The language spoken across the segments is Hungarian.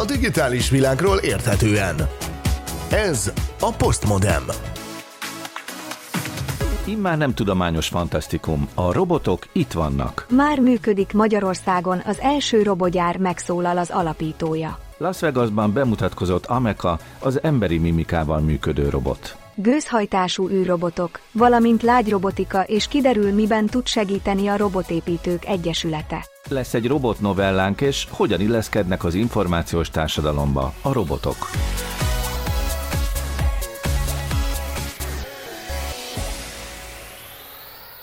a digitális világról érthetően. Ez a Postmodem. Immár nem tudományos fantasztikum, a robotok itt vannak. Már működik Magyarországon az első robotgyár megszólal az alapítója. Las Vegasban bemutatkozott Ameka, az emberi mimikával működő robot. Gőzhajtású űrrobotok, valamint lágyrobotika és kiderül miben tud segíteni a Robotépítők Egyesülete. Lesz egy robotnovellánk, és hogyan illeszkednek az információs társadalomba a robotok.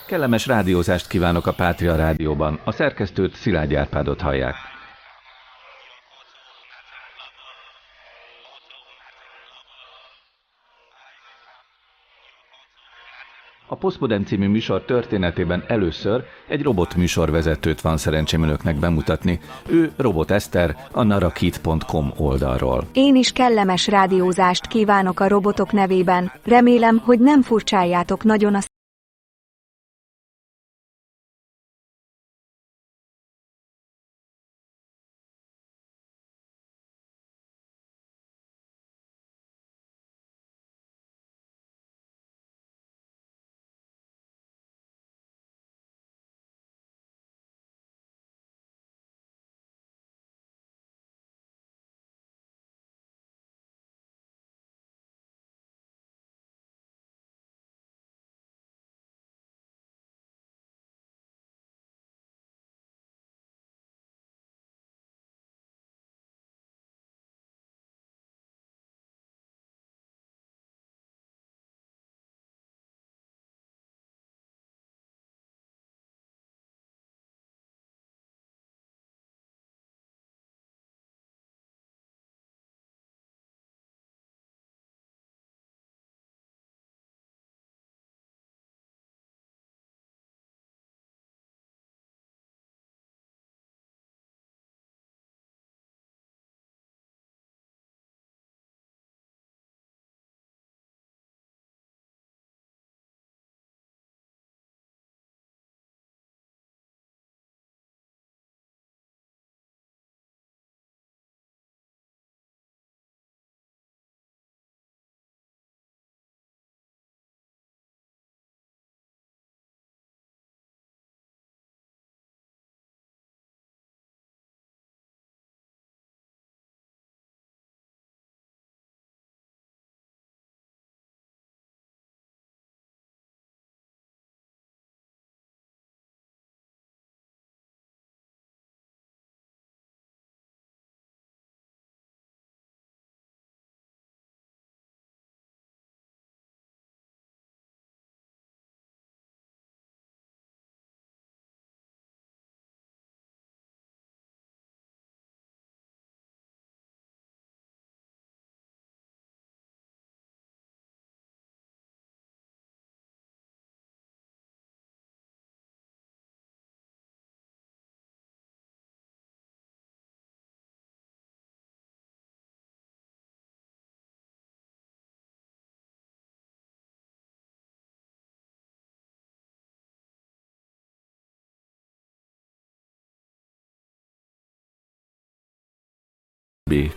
Kellemes rádiózást kívánok a Pátria Rádióban. A szerkesztőt Szilágy Árpádot hallják. A Postmodern című műsor történetében először egy robot műsorvezetőt van szerencsém önöknek bemutatni. Ő Robot Eszter, a narakit.com oldalról. Én is kellemes rádiózást kívánok a robotok nevében. Remélem, hogy nem furcsáljátok nagyon a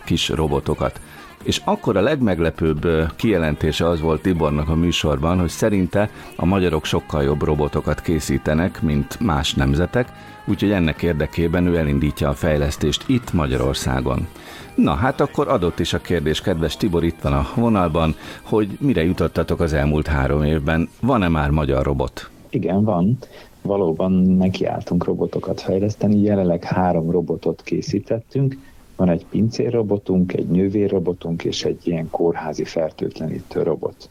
kis robotokat. És akkor a legmeglepőbb kijelentése az volt Tibornak a műsorban, hogy szerinte a magyarok sokkal jobb robotokat készítenek, mint más nemzetek, úgyhogy ennek érdekében ő elindítja a fejlesztést itt Magyarországon. Na hát akkor adott is a kérdés, kedves Tibor, itt van a vonalban, hogy mire jutottatok az elmúlt három évben. Van-e már magyar robot? Igen, van. Valóban nekiálltunk robotokat fejleszteni, jelenleg három robotot készítettünk, van egy pincérrobotunk, egy nővérrobotunk és egy ilyen kórházi fertőtlenítő robot.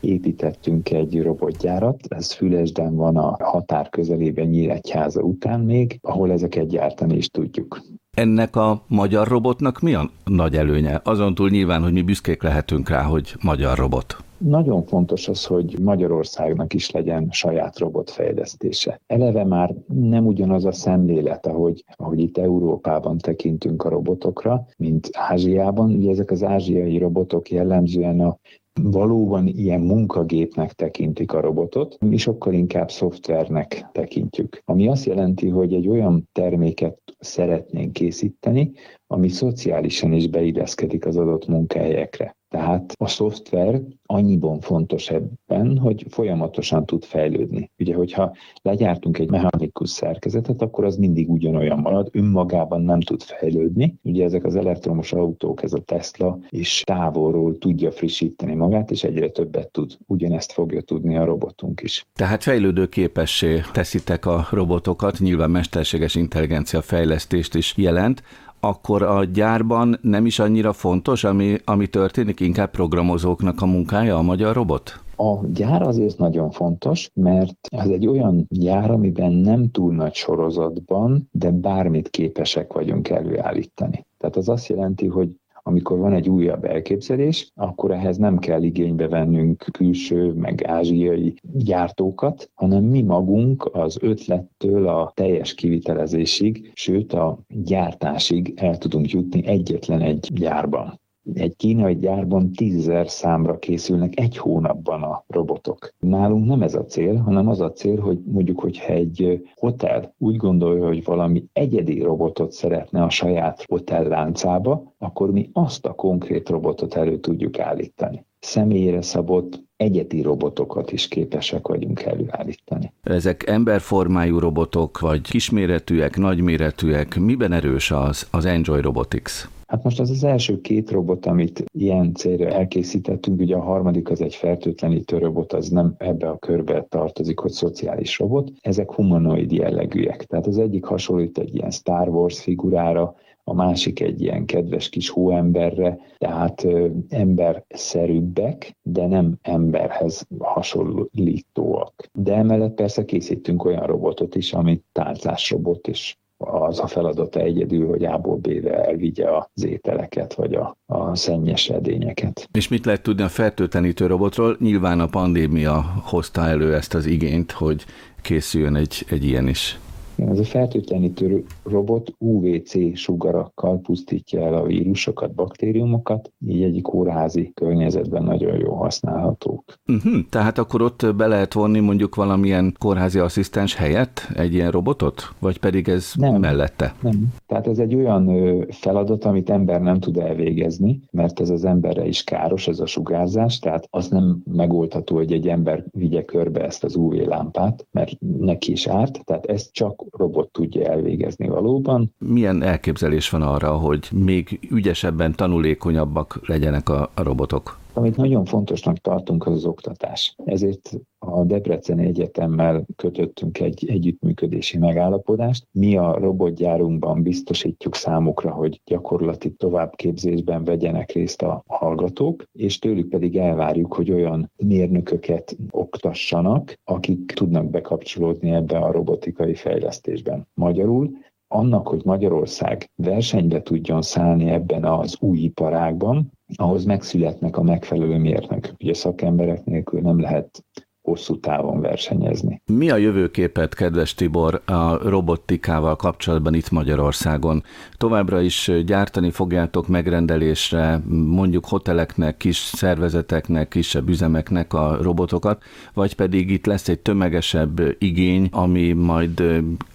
Építettünk egy robotgyárat, ez Fülesden van a határ közelében Nyíregyháza után még, ahol ezeket gyártani is tudjuk. Ennek a magyar robotnak mi a nagy előnye? Azon túl nyilván, hogy mi büszkék lehetünk rá, hogy magyar robot. Nagyon fontos az, hogy Magyarországnak is legyen saját robotfejlesztése. Eleve már nem ugyanaz a szemlélet, ahogy, ahogy itt Európában tekintünk a robotokra, mint Ázsiában. Ugye ezek az ázsiai robotok jellemzően a valóban ilyen munkagépnek tekintik a robotot, mi sokkal inkább szoftvernek tekintjük. Ami azt jelenti, hogy egy olyan terméket szeretnénk készíteni, ami szociálisan is beilleszkedik az adott munkahelyekre. Tehát a szoftver annyiban fontos ebben, hogy folyamatosan tud fejlődni. Ugye, hogyha legyártunk egy mechanikus szerkezetet, akkor az mindig ugyanolyan marad, önmagában nem tud fejlődni. Ugye ezek az elektromos autók, ez a Tesla is távolról tudja frissíteni magát, és egyre többet tud. Ugyanezt fogja tudni a robotunk is. Tehát fejlődő képessé teszitek a robotokat, nyilván mesterséges intelligencia fejlesztést is jelent akkor a gyárban nem is annyira fontos, ami, ami történik, inkább programozóknak a munkája a magyar robot? A gyár azért nagyon fontos, mert ez egy olyan gyár, amiben nem túl nagy sorozatban, de bármit képesek vagyunk előállítani. Tehát az azt jelenti, hogy amikor van egy újabb elképzelés, akkor ehhez nem kell igénybe vennünk külső, meg ázsiai gyártókat, hanem mi magunk az ötlettől a teljes kivitelezésig, sőt a gyártásig el tudunk jutni egyetlen egy gyárban egy kínai gyárban tízezer számra készülnek egy hónapban a robotok. Nálunk nem ez a cél, hanem az a cél, hogy mondjuk, hogyha egy hotel úgy gondolja, hogy valami egyedi robotot szeretne a saját hotelláncába, akkor mi azt a konkrét robotot elő tudjuk állítani. Személyre szabott egyedi robotokat is képesek vagyunk előállítani. Ezek emberformájú robotok, vagy kisméretűek, nagyméretűek, miben erős az, az Enjoy Robotics? Hát most az az első két robot, amit ilyen célra elkészítettünk, ugye a harmadik az egy fertőtlenítő robot, az nem ebbe a körbe tartozik, hogy szociális robot. Ezek humanoid jellegűek. Tehát az egyik hasonlít egy ilyen Star Wars figurára, a másik egy ilyen kedves kis hóemberre, tehát emberszerűbbek, de nem emberhez hasonlítóak. De emellett persze készítünk olyan robotot is, ami tálcásrobot, és az a feladata egyedül, hogy A-ból elvigye az ételeket, vagy a, a szennyes edényeket. És mit lehet tudni a fertőtlenítő robotról? Nyilván a pandémia hozta elő ezt az igényt, hogy készüljön egy, egy ilyen is. Ez a fertőtlenítő robot UVC sugarakkal pusztítja el a vírusokat, baktériumokat, így egyik kórházi környezetben nagyon jó használhatók. Uh-huh, tehát akkor ott be lehet vonni mondjuk valamilyen kórházi asszisztens helyett egy ilyen robotot? Vagy pedig ez nem, mellette? Nem. Tehát ez egy olyan feladat, amit ember nem tud elvégezni, mert ez az emberre is káros, ez a sugárzás, tehát az nem megoldható, hogy egy ember vigye körbe ezt az UV lámpát, mert neki is árt, tehát ez csak robot tudja elvégezni valóban. Milyen elképzelés van arra, hogy még ügyesebben, tanulékonyabbak legyenek a, robotok? Amit nagyon fontosnak tartunk, az az oktatás. Ezért a Debreceni Egyetemmel kötöttünk egy együttműködési megállapodást. Mi a robotgyárunkban biztosítjuk számukra, hogy gyakorlati továbbképzésben vegyenek részt a hallgatók, és tőlük pedig elvárjuk, hogy olyan mérnököket oktassanak, akik tudnak bekapcsolódni ebbe a robotikai fejlesztésben. Magyarul annak, hogy Magyarország versenybe tudjon szállni ebben az új iparágban, ahhoz megszületnek a megfelelő mérnökök. Ugye szakemberek nélkül nem lehet hosszú távon versenyezni. Mi a jövőképet, kedves Tibor, a robotikával kapcsolatban itt Magyarországon? Továbbra is gyártani fogjátok megrendelésre mondjuk hoteleknek, kis szervezeteknek, kisebb üzemeknek a robotokat, vagy pedig itt lesz egy tömegesebb igény, ami majd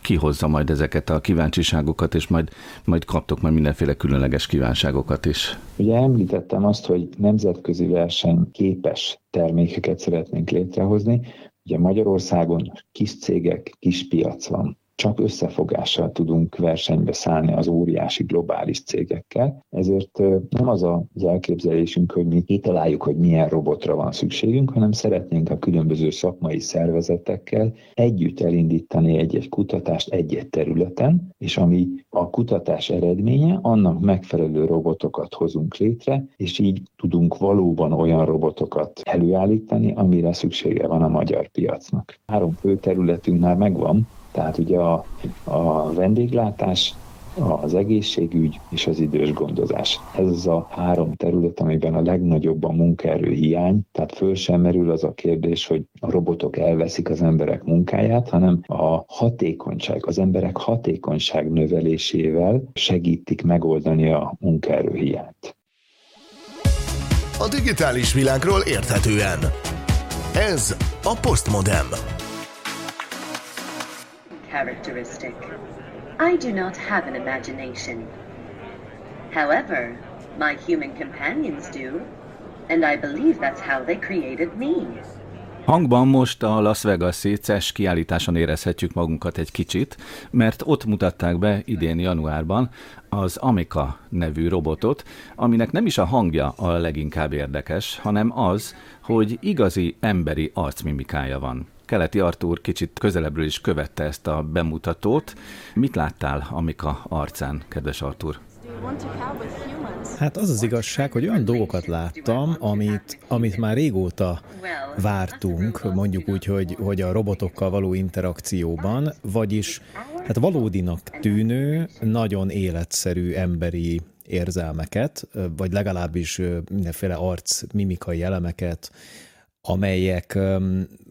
kihozza majd ezeket a kíváncsiságokat, és majd, majd kaptok majd mindenféle különleges kívánságokat is. Ugye említettem azt, hogy nemzetközi verseny képes termékeket szeretnénk létrehozni. Ugye Magyarországon kis cégek, kis piac van csak összefogással tudunk versenybe szállni az óriási globális cégekkel. Ezért nem az az elképzelésünk, hogy mi kitaláljuk, hogy milyen robotra van szükségünk, hanem szeretnénk a különböző szakmai szervezetekkel együtt elindítani egy-egy kutatást egy-egy területen, és ami a kutatás eredménye, annak megfelelő robotokat hozunk létre, és így tudunk valóban olyan robotokat előállítani, amire szüksége van a magyar piacnak. Három fő területünk már megvan, tehát ugye a, a vendéglátás, az egészségügy és az idős gondozás. Ez az a három terület, amiben a legnagyobb a munkaerő hiány, tehát föl sem merül az a kérdés, hogy a robotok elveszik az emberek munkáját, hanem a hatékonyság, az emberek hatékonyság növelésével segítik megoldani a munkaerő hiányt. A digitális világról érthetően. Ez a Postmodem. Characteristic. I do not have an imagination. However, my human companions do, and I believe that's how they created me. Hangban most a Las Vegas-i CES kiállításon érezhetjük magunkat egy kicsit, mert ott mutatták be idén januárban az Amika nevű robotot, aminek nem is a hangja a leginkább érdekes, hanem az, hogy igazi emberi arcmimikája van. Keleti Artúr kicsit közelebbről is követte ezt a bemutatót. Mit láttál Amika arcán, kedves Artúr? Hát az az igazság, hogy olyan dolgokat láttam, amit, amit már régóta vártunk, mondjuk úgy, hogy, hogy a robotokkal való interakcióban, vagyis hát valódinak tűnő, nagyon életszerű emberi érzelmeket, vagy legalábbis mindenféle arc mimikai elemeket, amelyek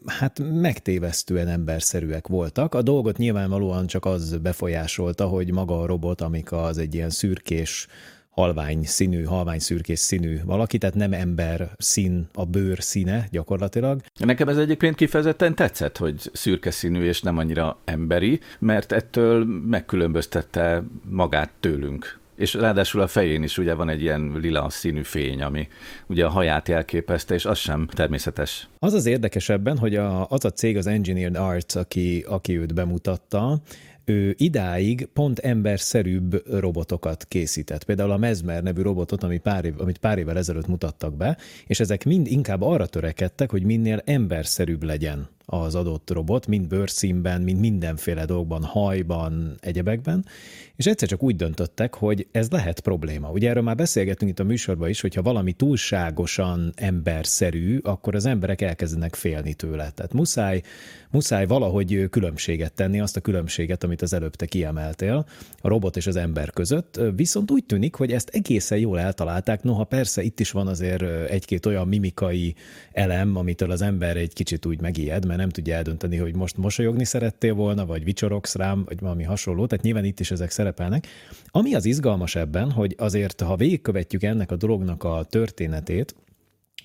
hát megtévesztően emberszerűek voltak. A dolgot nyilvánvalóan csak az befolyásolta, hogy maga a robot, amik az egy ilyen szürkés, halvány színű, halvány szürkés színű valaki, tehát nem ember szín a bőr színe gyakorlatilag. Nekem ez egyébként kifejezetten tetszett, hogy szürke színű és nem annyira emberi, mert ettől megkülönböztette magát tőlünk és ráadásul a fején is ugye van egy ilyen lila színű fény, ami ugye a haját jelképezte, és az sem természetes. Az az érdekesebben, hogy a, az a cég, az Engineered Arts, aki, aki őt bemutatta, ő idáig pont emberszerűbb robotokat készített. Például a Mesmer nevű robotot, ami pár év, amit pár évvel ezelőtt mutattak be, és ezek mind inkább arra törekedtek, hogy minél emberszerűbb legyen az adott robot, mind bőrszínben, mind mindenféle dolgban, hajban, egyebekben, és egyszer csak úgy döntöttek, hogy ez lehet probléma. Ugye erről már beszélgettünk itt a műsorban is, hogyha valami túlságosan emberszerű, akkor az emberek elkezdenek félni tőle. Tehát muszáj, muszáj valahogy különbséget tenni, azt a különbséget, amit az előbb te kiemeltél, a robot és az ember között. Viszont úgy tűnik, hogy ezt egészen jól eltalálták, noha persze itt is van azért egy-két olyan mimikai elem, amitől az ember egy kicsit úgy megijed, mert nem tudja eldönteni, hogy most mosolyogni szerettél volna, vagy vicsorogsz rám, vagy valami hasonló. Tehát nyilván itt is ezek szerepelnek. Ami az izgalmas ebben, hogy azért, ha végigkövetjük ennek a dolognak a történetét,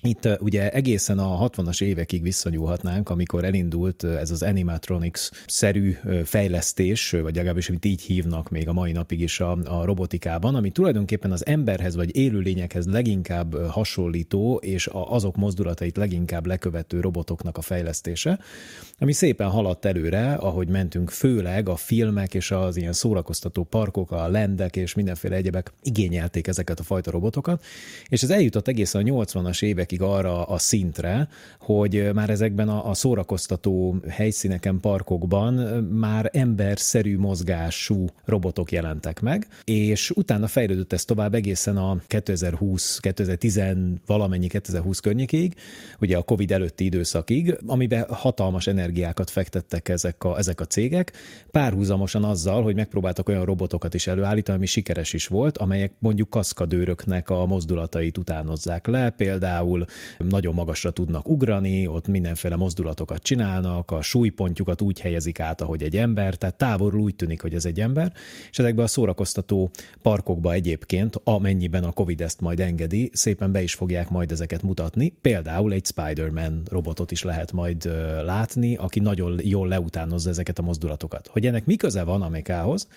itt ugye egészen a 60-as évekig visszanyúlhatnánk, amikor elindult ez az animatronics-szerű fejlesztés, vagy legalábbis amit így hívnak még a mai napig is a, a robotikában, ami tulajdonképpen az emberhez vagy élőlényekhez leginkább hasonlító, és a, azok mozdulatait leginkább lekövető robotoknak a fejlesztése, ami szépen haladt előre, ahogy mentünk, főleg a filmek és az ilyen szórakoztató parkok, a lendek és mindenféle egyebek igényelték ezeket a fajta robotokat, és ez eljutott egészen a 80-as évek évekig arra a szintre, hogy már ezekben a, a szórakoztató helyszíneken, parkokban már emberszerű mozgású robotok jelentek meg, és utána fejlődött ez tovább egészen a 2020, 2010 valamennyi 2020 környékéig, ugye a Covid előtti időszakig, amiben hatalmas energiákat fektettek ezek a, ezek a cégek, párhuzamosan azzal, hogy megpróbáltak olyan robotokat is előállítani, ami sikeres is volt, amelyek mondjuk kaszkadőröknek a mozdulatait utánozzák le, például például nagyon magasra tudnak ugrani, ott mindenféle mozdulatokat csinálnak, a súlypontjukat úgy helyezik át, ahogy egy ember, tehát távolról úgy tűnik, hogy ez egy ember, és ezekben a szórakoztató parkokba egyébként, amennyiben a Covid ezt majd engedi, szépen be is fogják majd ezeket mutatni. Például egy Spider-Man robotot is lehet majd látni, aki nagyon jól leutánozza ezeket a mozdulatokat. Hogy ennek mi köze van Amerikához,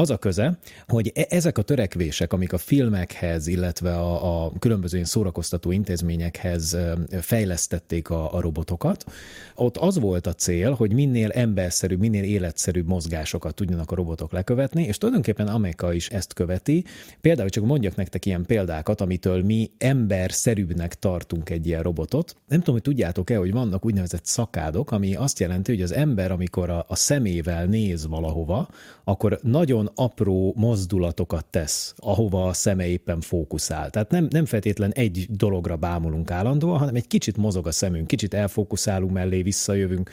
az a köze, hogy e- ezek a törekvések, amik a filmekhez, illetve a, a különböző szórakoztató intézményekhez fejlesztették a, a robotokat, ott az volt a cél, hogy minél emberszerűbb, minél életszerűbb mozgásokat tudjanak a robotok lekövetni, és tulajdonképpen Amerika is ezt követi. Például csak mondjak nektek ilyen példákat, amitől mi emberszerűbbnek tartunk egy ilyen robotot. Nem tudom, hogy tudjátok-e, hogy vannak úgynevezett szakádok, ami azt jelenti, hogy az ember, amikor a, a szemével néz valahova, akkor nagyon apró mozdulatokat tesz, ahova a szeme éppen fókuszál. Tehát nem, nem feltétlen egy dologra bámulunk állandóan, hanem egy kicsit mozog a szemünk, kicsit elfókuszálunk mellé, visszajövünk,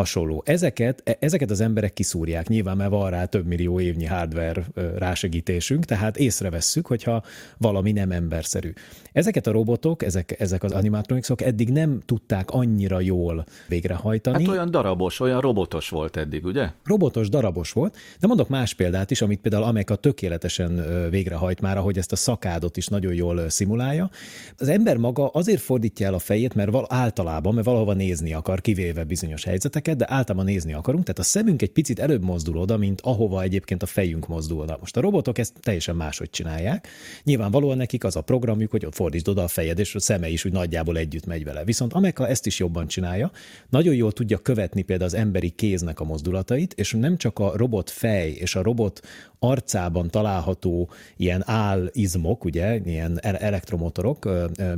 hasonló. Ezeket, e, ezeket az emberek kiszúrják, nyilván mert van rá több millió évnyi hardware rásegítésünk, tehát észrevesszük, hogyha valami nem emberszerű. Ezeket a robotok, ezek, ezek az animatronicsok eddig nem tudták annyira jól végrehajtani. Hát olyan darabos, olyan robotos volt eddig, ugye? Robotos, darabos volt, de mondok más példát, példát is, amit például Ameka tökéletesen végrehajt már, ahogy ezt a szakádot is nagyon jól szimulálja. Az ember maga azért fordítja el a fejét, mert val- általában, mert valahova nézni akar, kivéve bizonyos helyzeteket, de általában nézni akarunk, tehát a szemünk egy picit előbb mozdul oda, mint ahova egyébként a fejünk mozdul oda. Most a robotok ezt teljesen máshogy csinálják. Nyilvánvalóan nekik az a programjuk, hogy fordítsd oda a fejed, és a szeme is úgy nagyjából együtt megy vele. Viszont Ameka ezt is jobban csinálja, nagyon jól tudja követni például az emberi kéznek a mozdulatait, és nem csak a robot fej és a robot arcában található ilyen állizmok, ugye, ilyen elektromotorok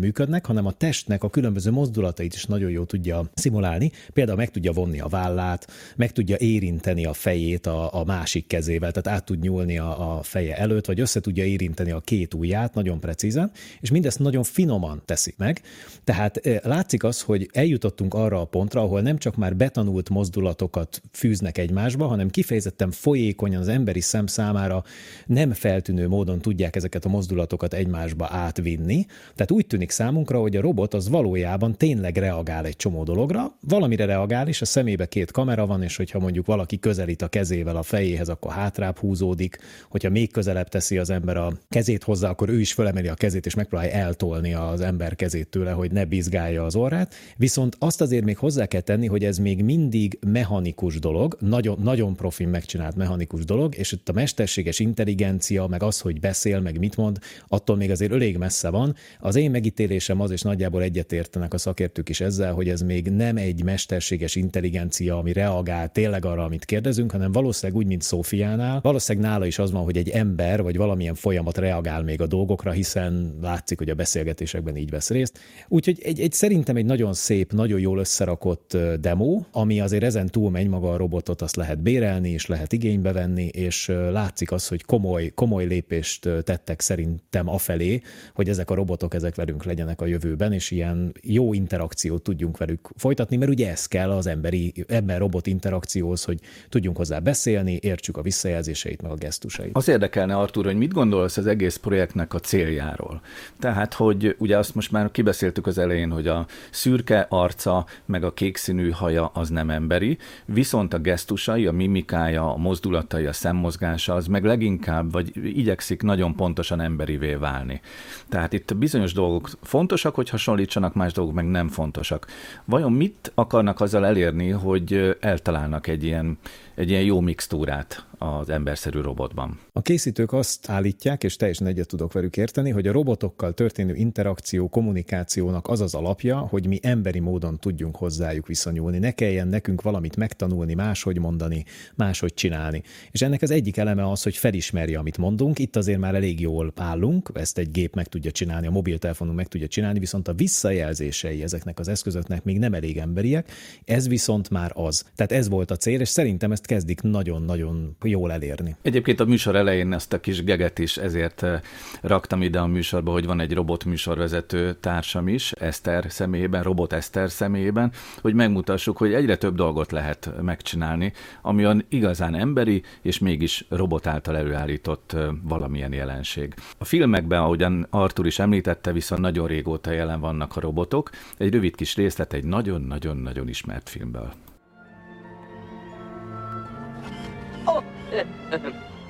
működnek, hanem a testnek a különböző mozdulatait is nagyon jól tudja szimulálni. Például meg tudja vonni a vállát, meg tudja érinteni a fejét a, a másik kezével, tehát át tud nyúlni a, a feje előtt, vagy össze tudja érinteni a két ujját nagyon precízen, és mindezt nagyon finoman teszi meg. Tehát látszik az, hogy eljutottunk arra a pontra, ahol nem csak már betanult mozdulatokat fűznek egymásba, hanem kifejezetten folyékonyan az emberi szem számára nem feltűnő módon tudják ezeket a mozdulatokat egymásba átvinni. Tehát úgy tűnik számunkra, hogy a robot az valójában tényleg reagál egy csomó dologra, valamire reagál, és a szemébe két kamera van, és hogyha mondjuk valaki közelít a kezével a fejéhez, akkor hátrább húzódik, hogyha még közelebb teszi az ember a kezét hozzá, akkor ő is felemeli a kezét, és megpróbálja eltolni az ember kezét tőle, hogy ne bizgálja az orrát. Viszont azt azért még hozzá kell tenni, hogy ez még mindig mechanikus dolog, nagyon, nagyon profin megcsinált mechanikus dolog, és itt a mesterséges intelligencia, meg az, hogy beszél, meg mit mond, attól még azért elég messze van. Az én megítélésem az, és nagyjából egyetértenek a szakértők is ezzel, hogy ez még nem egy mesterséges intelligencia, ami reagál tényleg arra, amit kérdezünk, hanem valószínűleg úgy, mint Szófiánál. Valószínűleg nála is az van, hogy egy ember vagy valamilyen folyamat reagál még a dolgokra, hiszen látszik, hogy a beszélgetésekben így vesz részt. Úgyhogy egy, egy szerintem egy nagyon szép, nagyon jól összerakott demo, ami azért ezen túl megy maga a robotot, azt lehet bérelni, és lehet igénybe venni, és látszik az, hogy komoly, komoly lépést tettek szerintem afelé, hogy ezek a robotok ezek velünk legyenek a jövőben, és ilyen jó interakciót tudjunk velük folytatni, mert ugye ez kell az emberi, ebben robot interakcióhoz, hogy tudjunk hozzá beszélni, értsük a visszajelzéseit, meg a gesztusait. Az érdekelne, Artur, hogy mit gondolsz az egész projektnek a céljáról? Tehát, hogy ugye azt most már kibeszéltük az elején, hogy a szürke arca, meg a kékszínű haja az nem emberi, viszont a gesztusai, a mimikája, a mozdulatai, a szemmozgása az meg leginkább, vagy igyekszik nagyon pontosan emberivé válni. Tehát itt bizonyos dolgok fontosak, hogy hasonlítsanak, más dolgok meg nem fontosak. Vajon mit akarnak azzal elérni, hogy eltalálnak egy ilyen, egy ilyen jó mixtúrát az emberszerű robotban. A készítők azt állítják, és teljesen egyet tudok velük érteni, hogy a robotokkal történő interakció, kommunikációnak az az alapja, hogy mi emberi módon tudjunk hozzájuk viszonyulni. Ne kelljen nekünk valamit megtanulni, máshogy mondani, máshogy csinálni. És ennek az egyik eleme az, hogy felismerje, amit mondunk. Itt azért már elég jól állunk, ezt egy gép meg tudja csinálni, a mobiltelefonunk meg tudja csinálni, viszont a visszajelzései ezeknek az eszközöknek még nem elég emberiek, ez viszont már az. Tehát ez volt a cél, és szerintem ezt kezdik nagyon-nagyon jól elérni. Egyébként a műsor elején ezt a kis geget is ezért eh, raktam ide a műsorba, hogy van egy robot műsorvezető társam is, Eszter személyében, robot Eszter személyében, hogy megmutassuk, hogy egyre több dolgot lehet megcsinálni, ami olyan igazán emberi, és mégis robot által előállított eh, valamilyen jelenség. A filmekben, ahogyan Artur is említette, viszont nagyon régóta jelen vannak a robotok. Egy rövid kis részlet egy nagyon-nagyon-nagyon ismert filmből.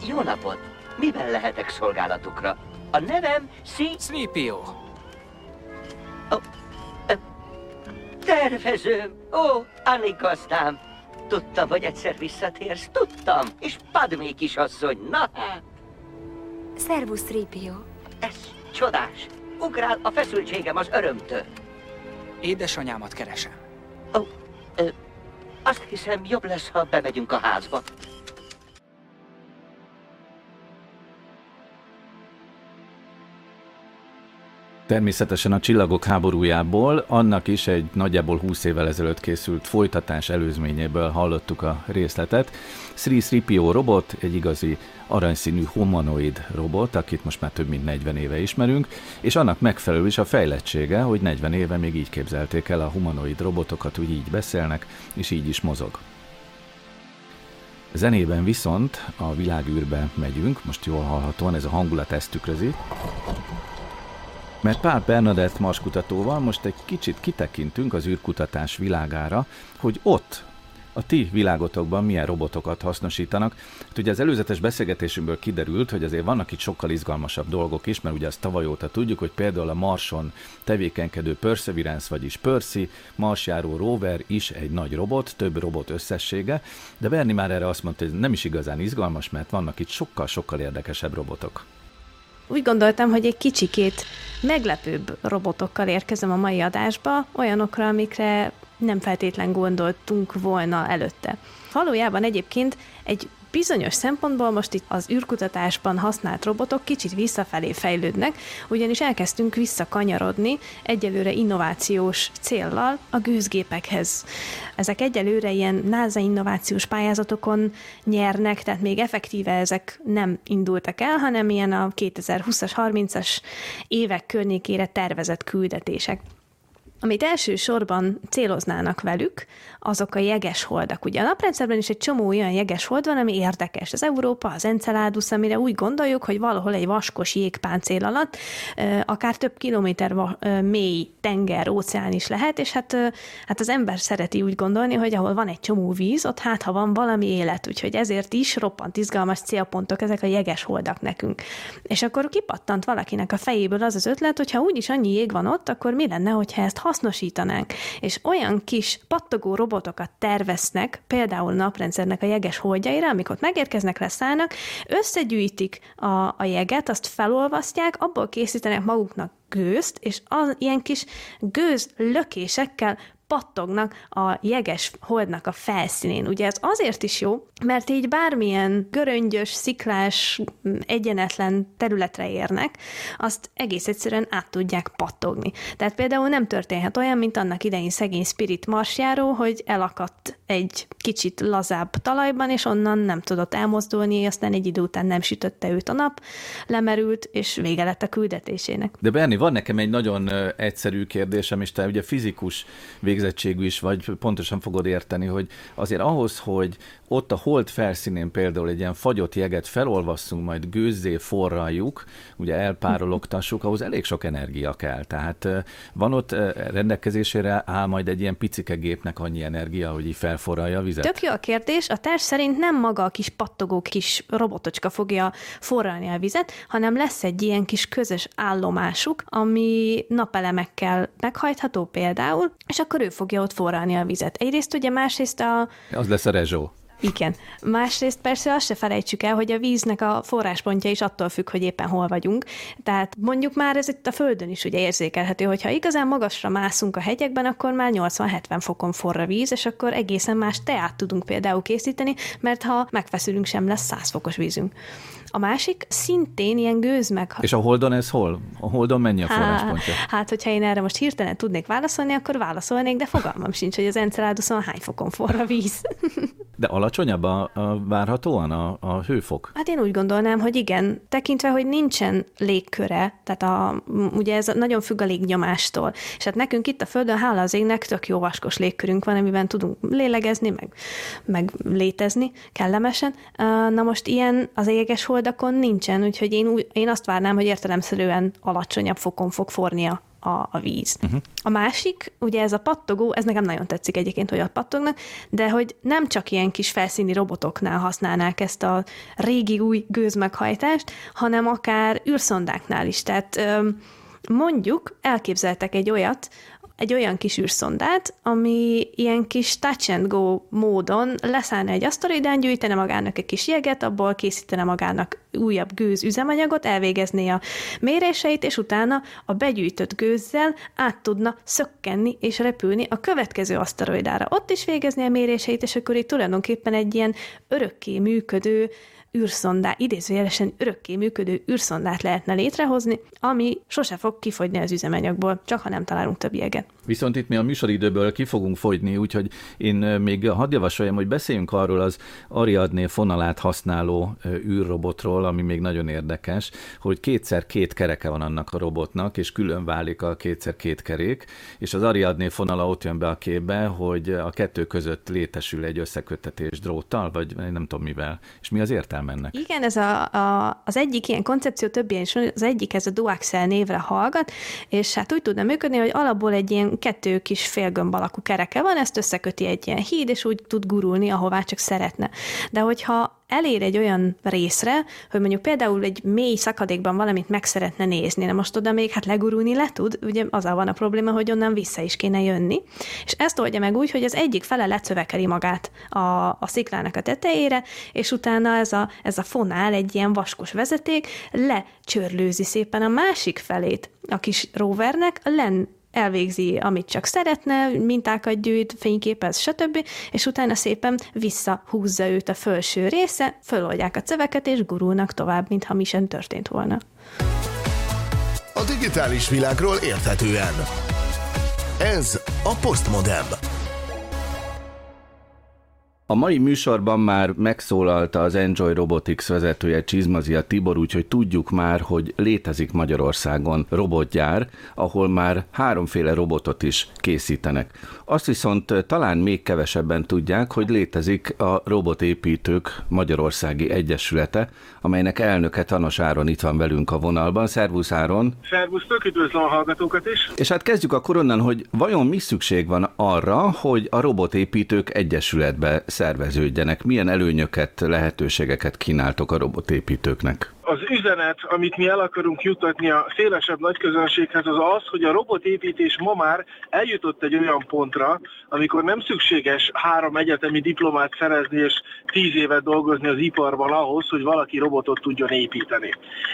Jó napot! Miben lehetek szolgálatukra? A nevem C... Sleepio. Oh, tervezőm! Ó, Anikazdám! Tudtam, hogy egyszer visszatérsz, tudtam! És Padmé kisasszony, na hát! Szervusz, Ripio. Ez csodás! Ugrál a feszültségem az örömtől. Édesanyámat keresem. Ó, oh, azt hiszem, jobb lesz, ha bemegyünk a házba. Természetesen a Csillagok háborújából, annak is egy nagyjából 20 évvel ezelőtt készült folytatás előzményéből hallottuk a részletet. Sri Sripio robot, egy igazi aranyszínű humanoid robot, akit most már több mint 40 éve ismerünk, és annak megfelelő is a fejlettsége, hogy 40 éve még így képzelték el a humanoid robotokat, hogy így beszélnek, és így is mozog. Zenében viszont a világűrbe megyünk, most jól hallhatóan, ez a hangulat ezt tükrözi. Mert Pál Bernadett marskutatóval most egy kicsit kitekintünk az űrkutatás világára, hogy ott A ti világotokban milyen robotokat hasznosítanak? Hát ugye az előzetes beszélgetésünkből kiderült, hogy azért vannak itt sokkal izgalmasabb dolgok is, mert ugye azt tavaly óta tudjuk, hogy például a Marson tevékenykedő Perseverance, vagyis Percy, Marsjáró rover is egy nagy robot, több robot összessége, de Berni már erre azt mondta, hogy nem is igazán izgalmas, mert vannak itt sokkal-sokkal érdekesebb robotok úgy gondoltam, hogy egy kicsikét meglepőbb robotokkal érkezem a mai adásba, olyanokra, amikre nem feltétlen gondoltunk volna előtte. Valójában egyébként egy Bizonyos szempontból most itt az űrkutatásban használt robotok kicsit visszafelé fejlődnek, ugyanis elkezdtünk visszakanyarodni egyelőre innovációs céllal a gőzgépekhez. Ezek egyelőre ilyen NASA innovációs pályázatokon nyernek, tehát még effektíve ezek nem indultak el, hanem ilyen a 2020-as, 30-as évek környékére tervezett küldetések. Amit elsősorban céloznának velük, azok a jeges holdak. Ugye a naprendszerben is egy csomó olyan jeges hold van, ami érdekes. Az Európa, az Enceladus, amire úgy gondoljuk, hogy valahol egy vaskos jégpáncél alatt akár több kilométer mély tenger, óceán is lehet, és hát, hát az ember szereti úgy gondolni, hogy ahol van egy csomó víz, ott hát ha van valami élet, úgyhogy ezért is roppant izgalmas célpontok ezek a jeges holdak nekünk. És akkor kipattant valakinek a fejéből az az ötlet, hogy ha úgyis annyi jég van ott, akkor mi lenne, hogyha ezt hasznosítanánk, és olyan kis pattogó robotokat terveznek, például naprendszernek a jeges holdjaira, amikor megérkeznek, leszállnak, összegyűjtik a, a jeget, azt felolvasztják, abból készítenek maguknak gőzt, és az ilyen kis gőz lökésekkel pattognak a jeges holdnak a felszínén. Ugye ez azért is jó, mert így bármilyen göröngyös, sziklás, egyenetlen területre érnek, azt egész egyszerűen át tudják pattogni. Tehát például nem történhet olyan, mint annak idején szegény Spirit marsjáró, hogy elakadt egy kicsit lazább talajban, és onnan nem tudott elmozdulni, aztán egy idő után nem sütötte őt a nap, lemerült, és vége lett a küldetésének. De Berni, van nekem egy nagyon egyszerű kérdésem, és te ugye fizikus végzettségű is vagy, pontosan fogod érteni, hogy azért ahhoz, hogy ott a hold felszínén például egy ilyen fagyott jeget felolvasszunk, majd gőzzé forraljuk, ugye elpárologtassuk, ahhoz elég sok energia kell. Tehát van ott rendelkezésére áll majd egy ilyen picike gépnek annyi energia, hogy így felforralja a vizet? Tök jó a kérdés. A társ szerint nem maga a kis pattogó kis robotocska fogja forralni a vizet, hanem lesz egy ilyen kis közös állomásuk, ami napelemekkel meghajtható például, és akkor ő fogja ott forralni a vizet. Egyrészt ugye, másrészt a... Az lesz a rezsó. Igen. Másrészt persze azt se felejtsük el, hogy a víznek a forráspontja is attól függ, hogy éppen hol vagyunk. Tehát mondjuk már ez itt a Földön is ugye érzékelhető, hogyha igazán magasra mászunk a hegyekben, akkor már 80-70 fokon forr a víz, és akkor egészen más teát tudunk például készíteni, mert ha megfeszülünk, sem lesz 100 fokos vízünk. A másik szintén ilyen gőz meg... És a Holdon ez hol? A Holdon mennyi a forráspontja? Hát, hát, hogyha én erre most hirtelen tudnék válaszolni, akkor válaszolnék, de fogalmam sincs, hogy az Enceladuson hány fokon forr a víz. De alacsonyabb a, a várhatóan a, a hőfok? Hát én úgy gondolnám, hogy igen, tekintve, hogy nincsen légköre, tehát a, ugye ez nagyon függ a légnyomástól. És hát nekünk itt a Földön, hála az égnek, tök jó vaskos légkörünk van, amiben tudunk lélegezni, meg, meg létezni kellemesen. Na most ilyen az éges hold holdakon nincsen, úgyhogy én, én azt várnám, hogy értelemszerűen alacsonyabb fokon fog fornia a, a víz. Uh-huh. A másik, ugye ez a pattogó, ez nekem nagyon tetszik egyébként, hogy ott pattognak, de hogy nem csak ilyen kis felszíni robotoknál használnák ezt a régi új gőzmeghajtást, hanem akár űrszondáknál is. Tehát mondjuk elképzeltek egy olyat, egy olyan kis űrszondát, ami ilyen kis touch and go módon leszállna egy aszteroidán, gyűjtene magának egy kis jeget, abból készítene magának újabb gőz üzemanyagot, elvégezné a méréseit, és utána a begyűjtött gőzzel át tudna szökkenni és repülni a következő aszteroidára. Ott is végezni a méréseit, és akkor itt tulajdonképpen egy ilyen örökké működő űrszondá, idézőjelesen örökké működő űrszondát lehetne létrehozni, ami sose fog kifogyni az üzemanyagból, csak ha nem találunk több jeget. Viszont itt mi a műsoridőből ki fogunk fogyni, úgyhogy én még hadd javasoljam, hogy beszéljünk arról az Ariadné fonalát használó űrrobotról, ami még nagyon érdekes, hogy kétszer két kereke van annak a robotnak, és külön válik a kétszer két kerék, és az Ariadné fonala ott jön be a képbe, hogy a kettő között létesül egy összekötetés dróttal, vagy nem tudom mivel. És mi az értelme? Elmennek. Igen, ez a, a, az egyik ilyen koncepció több ilyen is az egyik ez a Duaxel névre hallgat, és hát úgy tudna működni, hogy alapból egy ilyen kettő kis félgömb alakú kereke van, ezt összeköti egy ilyen híd, és úgy tud gurulni, ahová csak szeretne. De hogyha elér egy olyan részre, hogy mondjuk például egy mély szakadékban valamit meg szeretne nézni, de most oda még hát legurulni le tud, ugye az van a probléma, hogy onnan vissza is kéne jönni, és ezt oldja meg úgy, hogy az egyik fele lecövekeli magát a, a sziklának a tetejére, és utána ez a, ez a fonál, egy ilyen vaskos vezeték, lecsörlőzi szépen a másik felét a kis rovernek, len elvégzi, amit csak szeretne, mintákat gyűjt, fényképez, stb., és utána szépen visszahúzza őt a felső része, föloldják a ceveket, és gurulnak tovább, mintha mi sem történt volna. A digitális világról érthetően. Ez a Postmodem. A mai műsorban már megszólalta az Enjoy Robotics vezetője Csizmazia Tibor, úgyhogy tudjuk már, hogy létezik Magyarországon robotgyár, ahol már háromféle robotot is készítenek. Azt viszont talán még kevesebben tudják, hogy létezik a Robotépítők Magyarországi Egyesülete, amelynek elnöke Tanos Áron itt van velünk a vonalban. Szervusz Áron! Szervusztok, üdvözlöm a hallgatókat is! És hát kezdjük akkor onnan, hogy vajon mi szükség van arra, hogy a Robotépítők Egyesületbe szerveződjenek? Milyen előnyöket, lehetőségeket kínáltok a robotépítőknek? Az üzenet, amit mi el akarunk jutatni a szélesebb nagyközönséghez, az az, hogy a robotépítés ma már eljutott egy olyan pontra, amikor nem szükséges három egyetemi diplomát szerezni és tíz évet dolgozni az iparban ahhoz, hogy valaki robotot tudjon építeni.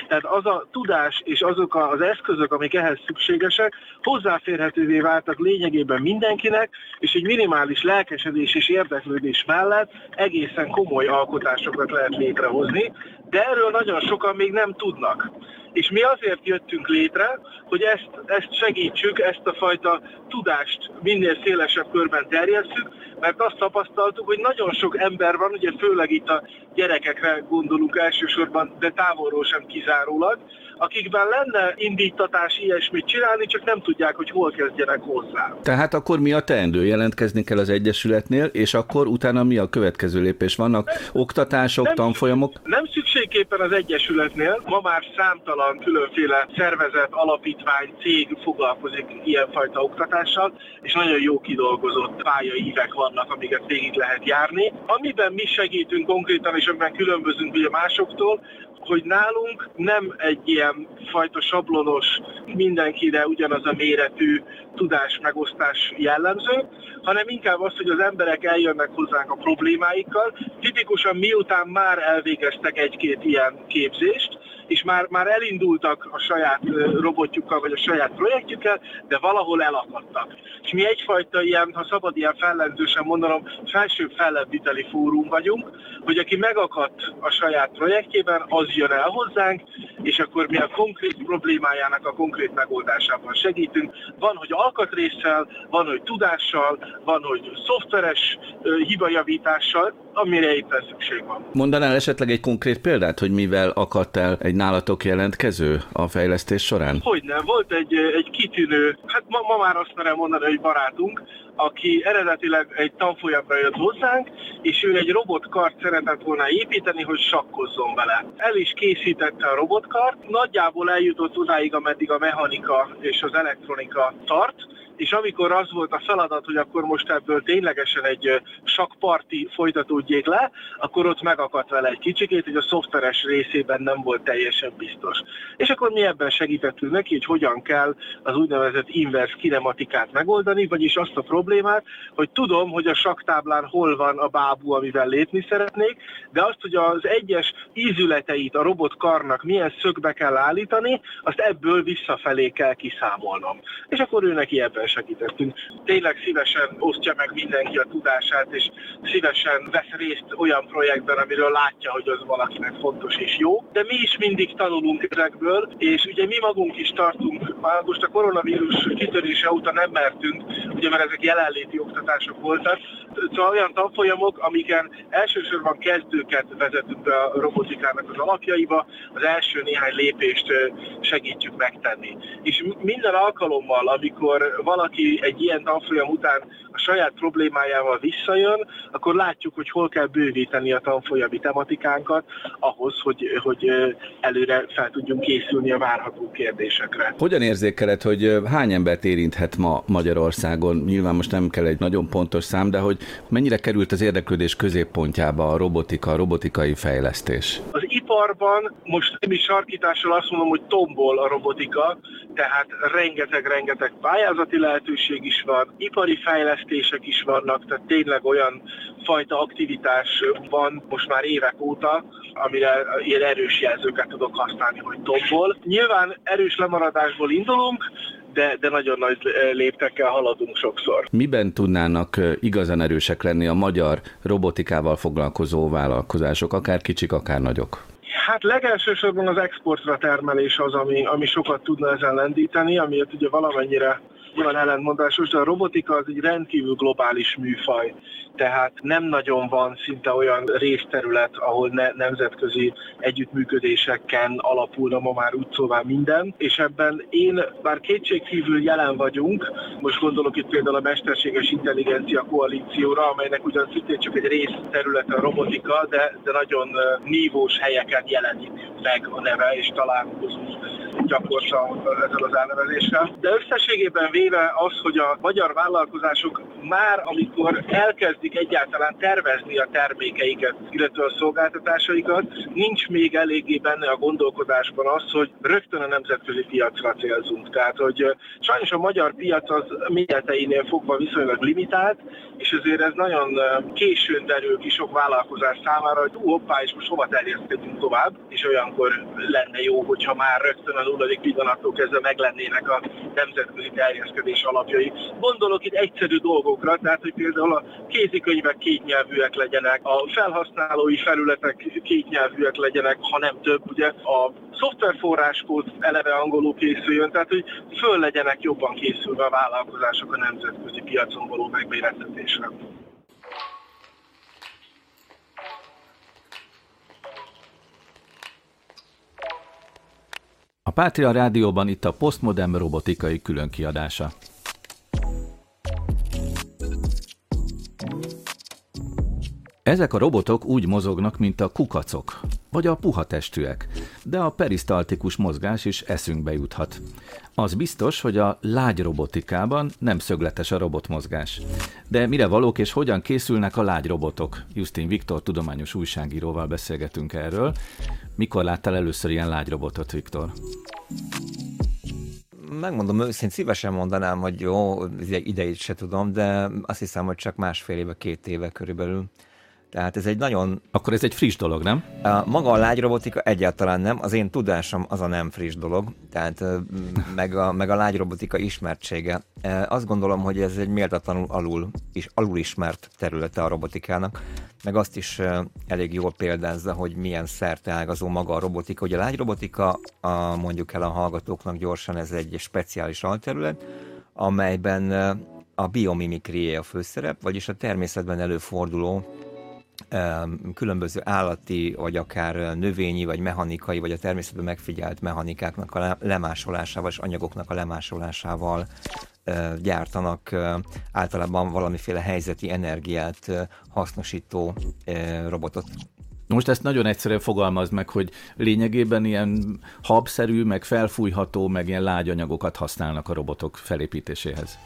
Tehát az a tudás és azok az eszközök, amik ehhez szükségesek, hozzáférhetővé váltak lényegében mindenkinek, és egy minimális lelkesedés és érdeklődés mellett egészen komoly alkotásokat lehet létrehozni, de erről nagyon sokan még nem tudnak. És mi azért jöttünk létre, hogy ezt, ezt segítsük, ezt a fajta tudást minél szélesebb körben terjesszük, mert azt tapasztaltuk, hogy nagyon sok ember van, ugye főleg itt a gyerekekre gondolunk elsősorban, de távolról sem kizárólag, akikben lenne indítatás ilyesmit csinálni, csak nem tudják, hogy hol kezdjenek hozzá. Tehát akkor mi a teendő? Jelentkezni kell az Egyesületnél, és akkor utána mi a következő lépés? Vannak oktatások, nem, tanfolyamok? Nem szükségképpen az Egyesületnél. Ma már számtalan különféle szervezet, alapítvány, cég foglalkozik ilyenfajta oktatással, és nagyon jó kidolgozott pályaívek vannak, amiket végig lehet járni. Amiben mi segítünk konkrétan, és amiben különbözünk ugye másoktól, hogy nálunk nem egy ilyen fajta sablonos, mindenkire ugyanaz a méretű tudás megosztás jellemző, hanem inkább az, hogy az emberek eljönnek hozzánk a problémáikkal, tipikusan miután már elvégeztek egy-két ilyen képzést, és már, már elindultak a saját robotjukkal, vagy a saját projektjükkel, de valahol elakadtak. És mi egyfajta ilyen, ha szabad ilyen fellenzősen mondanom, felsőbb fellebbviteli fórum vagyunk, hogy aki megakadt a saját projektjében, az jön el hozzánk, és akkor mi a konkrét problémájának a konkrét megoldásában segítünk. Van, hogy alkatrészsel, van, hogy tudással, van, hogy szoftveres hibajavítással, amire éppen szükség van. Mondanál esetleg egy konkrét példát, hogy mivel akadt el egy nálatok jelentkező a fejlesztés során? Hogy nem, volt egy, egy kitűnő, hát ma, ma már azt merem mondani, hogy barátunk, aki eredetileg egy tanfolyamra jött hozzánk, és ő egy robotkart szeretett volna építeni, hogy sakkozzon vele. El is készítette a robotkart, nagyjából eljutott odáig, ameddig a mechanika és az elektronika tart, és amikor az volt a feladat, hogy akkor most ebből ténylegesen egy sakparti folytatódjék le, akkor ott megakadt vele egy kicsikét, hogy a szoftveres részében nem volt teljesen biztos. És akkor mi ebben segítettünk neki, hogy hogyan kell az úgynevezett inverse kinematikát megoldani, vagyis azt a problémát, hogy tudom, hogy a saktáblán hol van a bábú, amivel lépni szeretnék, de azt, hogy az egyes ízületeit a robotkarnak milyen szögbe kell állítani, azt ebből visszafelé kell kiszámolnom. És akkor ő neki ebben segítettünk. Tényleg szívesen osztja meg mindenki a tudását, és szívesen vesz részt olyan projektben, amiről látja, hogy az valakinek fontos és jó. De mi is mindig tanulunk ezekből, és ugye mi magunk is tartunk, már most a koronavírus kitörése óta nem mertünk, ugye mert ezek jelenléti oktatások voltak, szóval olyan tanfolyamok, amiken elsősorban kezdőket vezetünk be a robotikának az alapjaiba, az első néhány lépést segítjük megtenni. És minden alkalommal, amikor valaki egy ilyen tanfolyam után a saját problémájával visszajön, akkor látjuk, hogy hol kell bővíteni a tanfolyami tematikánkat ahhoz, hogy, hogy előre fel tudjunk készülni a várható kérdésekre. Hogyan érzékeled, hogy hány embert érinthet ma Magyarországon? Nyilván most nem kell egy nagyon pontos szám, de hogy mennyire került az érdeklődés középpontjába a robotika, a robotikai fejlesztés? Az iparban most nem is sarkítással azt mondom, hogy tombol a robotika, tehát rengeteg-rengeteg pályázati lehetőség is van, ipari fejlesztések is vannak, tehát tényleg olyan fajta aktivitás van most már évek óta, amire ilyen erős jelzőket tudok használni, hogy tombol. Nyilván erős lemaradásból indulunk, de, de nagyon nagy léptekkel haladunk sokszor. Miben tudnának igazán erősek lenni a magyar robotikával foglalkozó vállalkozások, akár kicsik, akár nagyok? Hát legelsősorban az exportra termelés az, ami, ami sokat tudna ezen lendíteni, amiért ugye valamennyire nyilván ellentmondásos, de a robotika az egy rendkívül globális műfaj. Tehát nem nagyon van szinte olyan részterület, ahol ne, nemzetközi együttműködéseken alapulna ma már úgy szóval minden, és ebben én bár kétségkívül jelen vagyunk, most gondolok itt például a Mesterséges Intelligencia Koalícióra, amelynek ugyan szintén csak egy részterülete a robotika, de, de nagyon nívós helyeken jelenít meg a neve, és találkozunk gyakorta ezzel az elnevezéssel. De összességében véve az, hogy a magyar vállalkozások már amikor elkezdik egyáltalán tervezni a termékeiket, illetve a szolgáltatásaikat, nincs még eléggé benne a gondolkodásban az, hogy rögtön a nemzetközi piacra célzunk. Tehát, hogy sajnos a magyar piac az méreteinél fogva viszonylag limitált, és ezért ez nagyon későn derül ki sok vállalkozás számára, hogy hoppá, és most hova terjeszkedünk tovább, és olyankor lenne jó, hogyha már rögtön a nulladik pillanattól kezdve meglennének a nemzetközi terjeszkedés alapjai. Gondolok itt egyszerű dolgokra, tehát hogy például a kézikönyvek kétnyelvűek legyenek, a felhasználói felületek kétnyelvűek legyenek, ha nem több, ugye a szoftverforráskód eleve angolul készüljön, tehát hogy föl legyenek jobban készülve a vállalkozások a nemzetközi piacon való megmérettetésre. Pátria Rádióban itt a Postmodern robotikai különkiadása. Ezek a robotok úgy mozognak, mint a kukacok, vagy a puha testűek, de a perisztaltikus mozgás is eszünkbe juthat. Az biztos, hogy a lágy robotikában nem szögletes a robotmozgás. De mire valók és hogyan készülnek a lágy robotok? Justin Viktor tudományos újságíróval beszélgetünk erről. Mikor láttál először ilyen lágy robotot, Viktor? megmondom őszintén, szívesen mondanám, hogy jó, idejét se tudom, de azt hiszem, hogy csak másfél éve, két éve körülbelül. Tehát ez egy nagyon... Akkor ez egy friss dolog, nem? A, maga a lágyrobotika egyáltalán nem. Az én tudásom az a nem friss dolog. Tehát meg a, meg a lágyrobotika ismertsége. Azt gondolom, hogy ez egy méltatlanul alul, is, alul ismert területe a robotikának. Meg azt is elég jól példázza, hogy milyen ágazó maga a robotika. Ugye a lágyrobotika, a, mondjuk el a hallgatóknak gyorsan, ez egy speciális alterület, amelyben a biomimikrié a főszerep, vagyis a természetben előforduló különböző állati, vagy akár növényi, vagy mechanikai, vagy a természetben megfigyelt mechanikáknak a lemásolásával és anyagoknak a lemásolásával gyártanak általában valamiféle helyzeti energiát hasznosító robotot. Most ezt nagyon egyszerűen fogalmazd meg, hogy lényegében ilyen habszerű, meg felfújható, meg ilyen lágy anyagokat használnak a robotok felépítéséhez.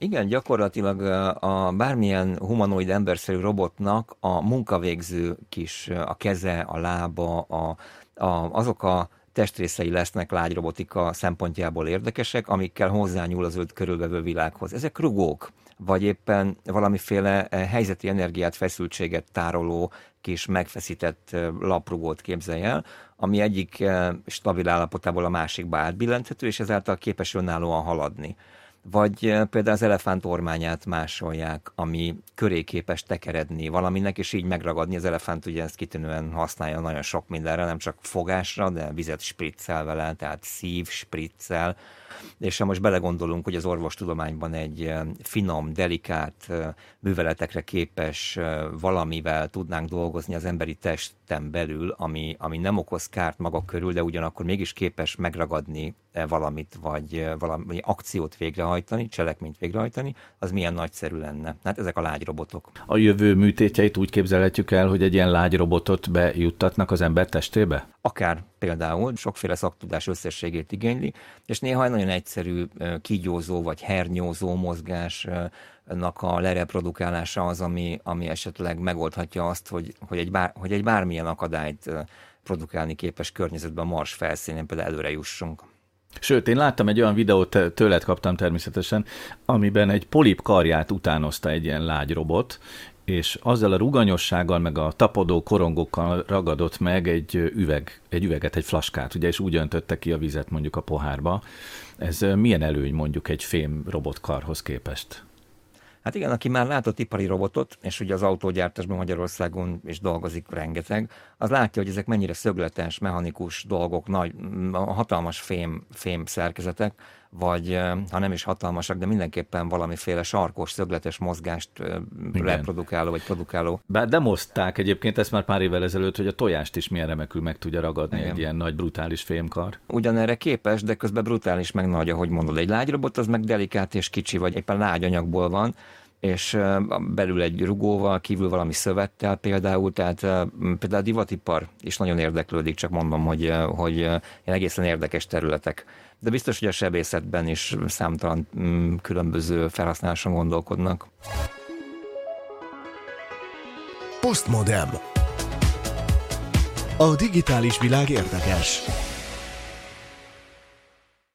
Igen, gyakorlatilag a bármilyen humanoid emberszerű robotnak a munkavégző kis, a keze, a lába, a, a, azok a testrészei lesznek lágyrobotika szempontjából érdekesek, amikkel hozzányúl az őt körülvevő világhoz. Ezek rugók, vagy éppen valamiféle helyzeti energiát, feszültséget tároló kis megfeszített laprugót képzelj el, ami egyik stabil állapotából a másikba átbillenthető, és ezáltal képes önállóan haladni. Vagy például az elefánt ormányát másolják, ami köré képes tekeredni valaminek, és így megragadni. Az elefánt ugye ezt kitűnően használja nagyon sok mindenre, nem csak fogásra, de vizet spriccel vele, tehát szív, spriccel, és ha most belegondolunk, hogy az orvostudományban egy finom, delikát műveletekre képes valamivel tudnánk dolgozni az emberi testen belül, ami, ami nem okoz kárt maga körül, de ugyanakkor mégis képes megragadni valamit, vagy valami akciót végrehajtani, cselekményt végrehajtani, az milyen nagyszerű lenne. Hát ezek a lágyrobotok. A jövő műtétjeit úgy képzelhetjük el, hogy egy ilyen lágyrobotot bejuttatnak az ember testébe? Akár például sokféle szaktudás összességét igényli, és néha nagyon egyszerű kígyózó vagy hernyózó mozgásnak a lereprodukálása az, ami, ami esetleg megoldhatja azt, hogy, hogy, egy, bár, hogy egy bármilyen akadályt produkálni képes környezetben a Mars felszínén például előre jussunk. Sőt, én láttam egy olyan videót, tőled kaptam természetesen, amiben egy polip karját utánozta egy ilyen lágy robot, és azzal a ruganyossággal, meg a tapadó korongokkal ragadott meg egy üveg, egy üveget, egy flaskát, ugye, és úgy öntötte ki a vizet mondjuk a pohárba. Ez milyen előny mondjuk egy fém robotkarhoz képest? Hát igen, aki már látott ipari robotot, és ugye az autógyártásban Magyarországon is dolgozik rengeteg, az látja, hogy ezek mennyire szögletes, mechanikus dolgok, nagy, hatalmas fém, fém szerkezetek, vagy ha nem is hatalmasak, de mindenképpen valamiféle sarkos, szögletes mozgást Igen. reprodukáló vagy produkáló. Bár demozták egyébként ezt már pár évvel ezelőtt, hogy a tojást is milyen remekül meg tudja ragadni Igen. egy ilyen nagy brutális fémkar. Ugyanerre képes, de közben brutális meg nagy, ahogy mondod. Egy lágyrobot az meg delikát és kicsi, vagy éppen lágy anyagból van, és belül egy rugóval, kívül valami szövettel például, tehát például a divatipar is nagyon érdeklődik, csak mondom, hogy, hogy ilyen egészen érdekes területek. De biztos, hogy a sebészetben is számtalan különböző felhasználáson gondolkodnak. Postmodem. A digitális világ érdekes.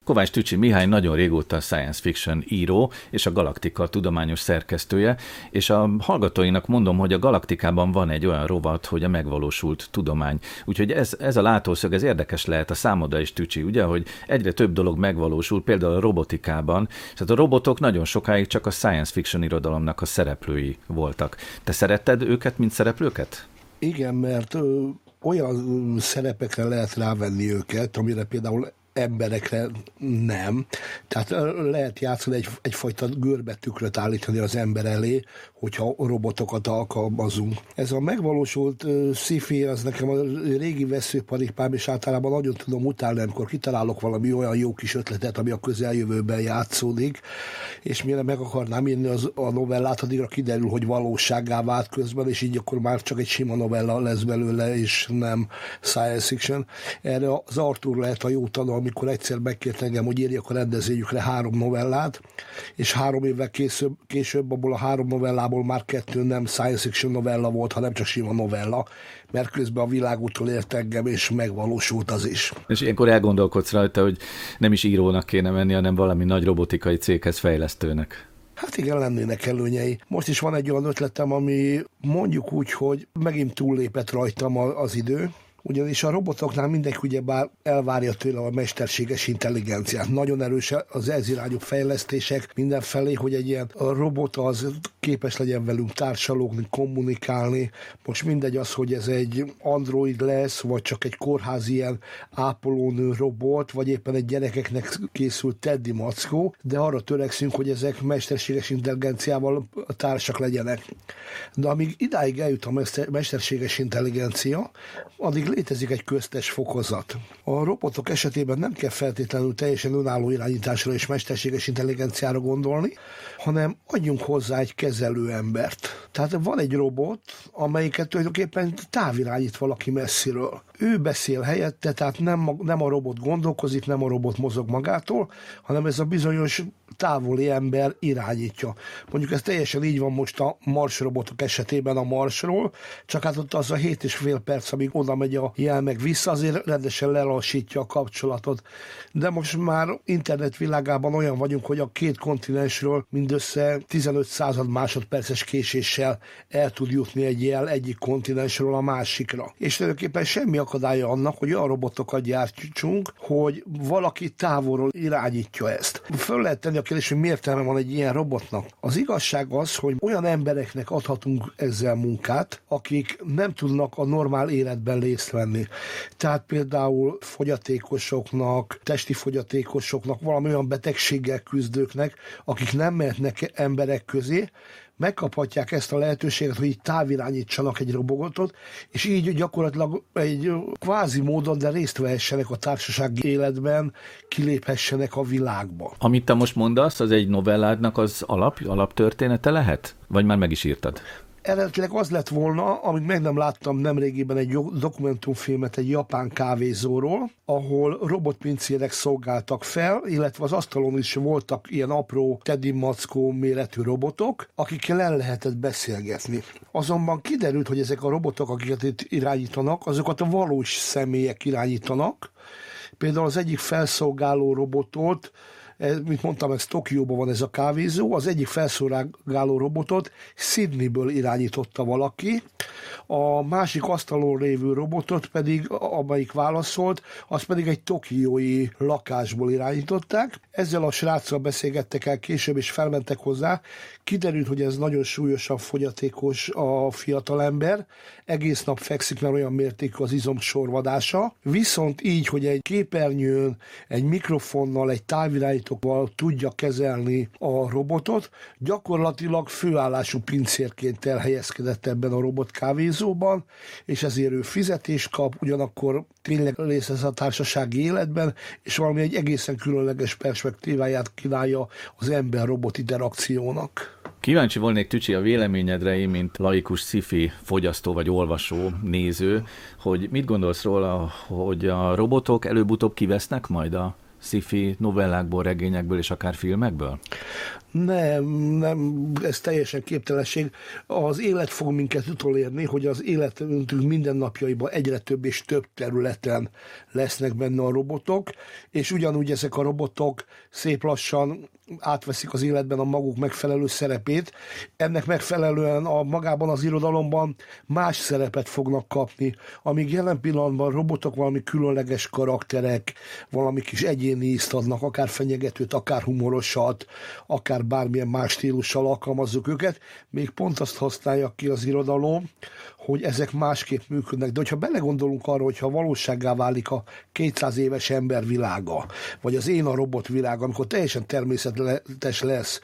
Kovács Tücsi Mihály nagyon régóta science fiction író, és a Galaktika tudományos szerkesztője, és a hallgatóinak mondom, hogy a Galaktikában van egy olyan rovat, hogy a megvalósult tudomány. Úgyhogy ez, ez a látószög, ez érdekes lehet a számodra is Tücsi, ugye, hogy egyre több dolog megvalósul, például a robotikában, és hát a robotok nagyon sokáig csak a science fiction irodalomnak a szereplői voltak. Te szeretted őket, mint szereplőket? Igen, mert olyan szerepekre lehet rávenni őket, amire például emberekre nem. Tehát lehet játszani egy, egyfajta görbetükröt állítani az ember elé, hogyha robotokat alkalmazunk. Ez a megvalósult uh, sci az nekem a régi veszőparipám, és általában nagyon tudom utálni, amikor kitalálok valami olyan jó kis ötletet, ami a közeljövőben játszódik, és mire meg akarnám írni az, a novellát, addigra kiderül, hogy valóságá vált közben, és így akkor már csak egy sima novella lesz belőle, és nem science fiction. Erre az Arthur lehet a jó tanul, amikor egyszer megkért engem, hogy írjak a rendezvényükre három novellát, és három évvel később, később abból a három novellából már kettő nem science fiction novella volt, hanem csak sima novella, mert közben a világútól ért engem, és megvalósult az is. És ilyenkor elgondolkodsz rajta, hogy nem is írónak kéne menni, hanem valami nagy robotikai céghez fejlesztőnek. Hát igen, lennének előnyei. Most is van egy olyan ötletem, ami mondjuk úgy, hogy megint túllépett rajtam az idő, ugyanis a robotoknál mindenki ugye bár elvárja tőle a mesterséges intelligenciát. Nagyon erős az ez irányú fejlesztések mindenfelé, hogy egy ilyen robot az képes legyen velünk társalogni, kommunikálni. Most mindegy az, hogy ez egy android lesz, vagy csak egy kórházi ilyen ápolónő robot, vagy éppen egy gyerekeknek készült Teddy mackó, de arra törekszünk, hogy ezek mesterséges intelligenciával társak legyenek. De amíg idáig eljut a mesterséges intelligencia, addig létezik egy köztes fokozat. A robotok esetében nem kell feltétlenül teljesen önálló irányításra és mesterséges intelligenciára gondolni, hanem adjunk hozzá egy kezelőembert. Tehát van egy robot, amelyiket tulajdonképpen távirányít valaki messziről. Ő beszél helyette, tehát nem, nem a robot gondolkozik, nem a robot mozog magától, hanem ez a bizonyos távoli ember irányítja. Mondjuk ez teljesen így van most a Mars robotok esetében a Marsról, csak hát ott az a 7 és fél perc, amíg oda megy a jel meg vissza, azért rendesen lelassítja a kapcsolatot. De most már internet világában olyan vagyunk, hogy a két kontinensről mindössze 15 század másodperces késéssel el tud jutni egy jel egyik kontinensről a másikra. És tulajdonképpen semmi akadálya annak, hogy olyan robotokat gyártsunk, hogy valaki távolról irányítja ezt. Föl lehet tenni a kérdést, hogy miért van egy ilyen robotnak. Az igazság az, hogy olyan embereknek adhatunk ezzel munkát, akik nem tudnak a normál életben részt venni. Tehát például fogyatékosoknak, testi fogyatékosoknak, valami olyan betegséggel küzdőknek, akik nem mehetnek emberek közé, megkaphatják ezt a lehetőséget, hogy így távirányítsanak egy robotot, és így gyakorlatilag egy kvázi módon, de részt vehessenek a társasági életben, kiléphessenek a világba. Amit te most mondasz, az egy novelládnak az alap, alaptörténete lehet? Vagy már meg is írtad? Eredetileg az lett volna, amit meg nem láttam nemrégiben egy dokumentumfilmet egy japán kávézóról, ahol robotpincérek szolgáltak fel, illetve az asztalon is voltak ilyen apró Teddy Mackó méretű robotok, akikkel el lehetett beszélgetni. Azonban kiderült, hogy ezek a robotok, akiket itt irányítanak, azokat a valós személyek irányítanak. Például az egyik felszolgáló robotot mint mondtam, ez Tokióban van ez a kávézó, az egyik felszolgáló robotot Sydneyből irányította valaki, a másik asztalon lévő robotot pedig, amelyik válaszolt, az pedig egy tokiói lakásból irányították. Ezzel a sráccal beszélgettek el később, és felmentek hozzá. Kiderült, hogy ez nagyon súlyosan fogyatékos a fiatalember, egész nap fekszik, mert olyan mértékű az izomsorvadása. Viszont így, hogy egy képernyőn, egy mikrofonnal, egy távirányítóval tudja kezelni a robotot, gyakorlatilag főállású pincérként elhelyezkedett ebben a robot kávézóban, és ezért ő fizetést kap, ugyanakkor tényleg részt ez a társasági életben, és valami egy egészen különleges perspektíváját kínálja az ember-robot interakciónak. Kíváncsi volnék, Tücsi, a véleményedre, én, mint laikus sci fogyasztó vagy olvasó, néző, hogy mit gondolsz róla, hogy a robotok előbb-utóbb kivesznek majd a sci novellákból, regényekből és akár filmekből? Nem, nem, ez teljesen képtelenség. Az élet fog minket utolérni, hogy az életünk mindennapjaiban egyre több és több területen lesznek benne a robotok, és ugyanúgy ezek a robotok szép lassan átveszik az életben a maguk megfelelő szerepét. Ennek megfelelően a magában az irodalomban más szerepet fognak kapni, amíg jelen pillanatban robotok valami különleges karakterek, valami kis egyéni ízt adnak, akár fenyegetőt, akár humorosat, akár bármilyen más stílussal alkalmazzuk őket, még pont azt használja ki az irodalom, hogy ezek másképp működnek. De hogyha belegondolunk arra, hogyha valósággá válik a 200 éves ember világa, vagy az én a robot világa, amikor teljesen természetes lesz,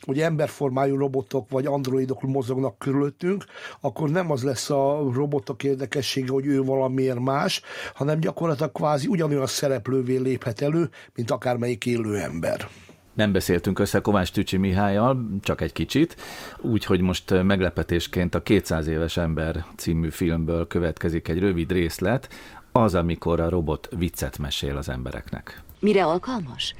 hogy emberformájú robotok vagy androidok mozognak körülöttünk, akkor nem az lesz a robotok érdekessége, hogy ő valamiért más, hanem gyakorlatilag kvázi ugyanolyan szereplővé léphet elő, mint akármelyik élő ember. Nem beszéltünk össze Kovács Tücsi Mihályjal, csak egy kicsit, úgyhogy most meglepetésként a 200 éves ember című filmből következik egy rövid részlet, az, amikor a robot viccet mesél az embereknek. Mire alkalmas?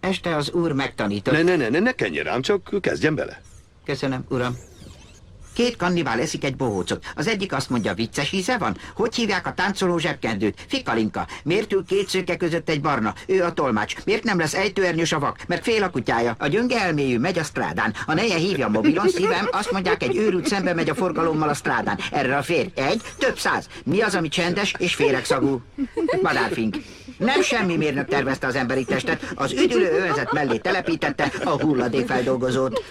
Este az úr megtanított. Ne, ne, ne, ne, ne kenjen rám, csak kezdjen bele. Köszönöm, uram. Két kannibál eszik egy bohócot. Az egyik azt mondja, vicces íze van? Hogy hívják a táncoló zsebkendőt? Fikalinka. Miért ül két szőke között egy barna? Ő a tolmács. Miért nem lesz ejtőernyős a vak? Mert fél a kutyája. A gyönge elméjű megy a strádán. A neje hívja a mobilon, szívem, azt mondják, egy őrült szembe megy a forgalommal a strádán. Erre a férj. Egy, több száz. Mi az, ami csendes és féregszagú? Madárfink. Nem semmi mérnök tervezte az emberi testet, az üdülő övezet mellé telepítette a hulladékfeldolgozót.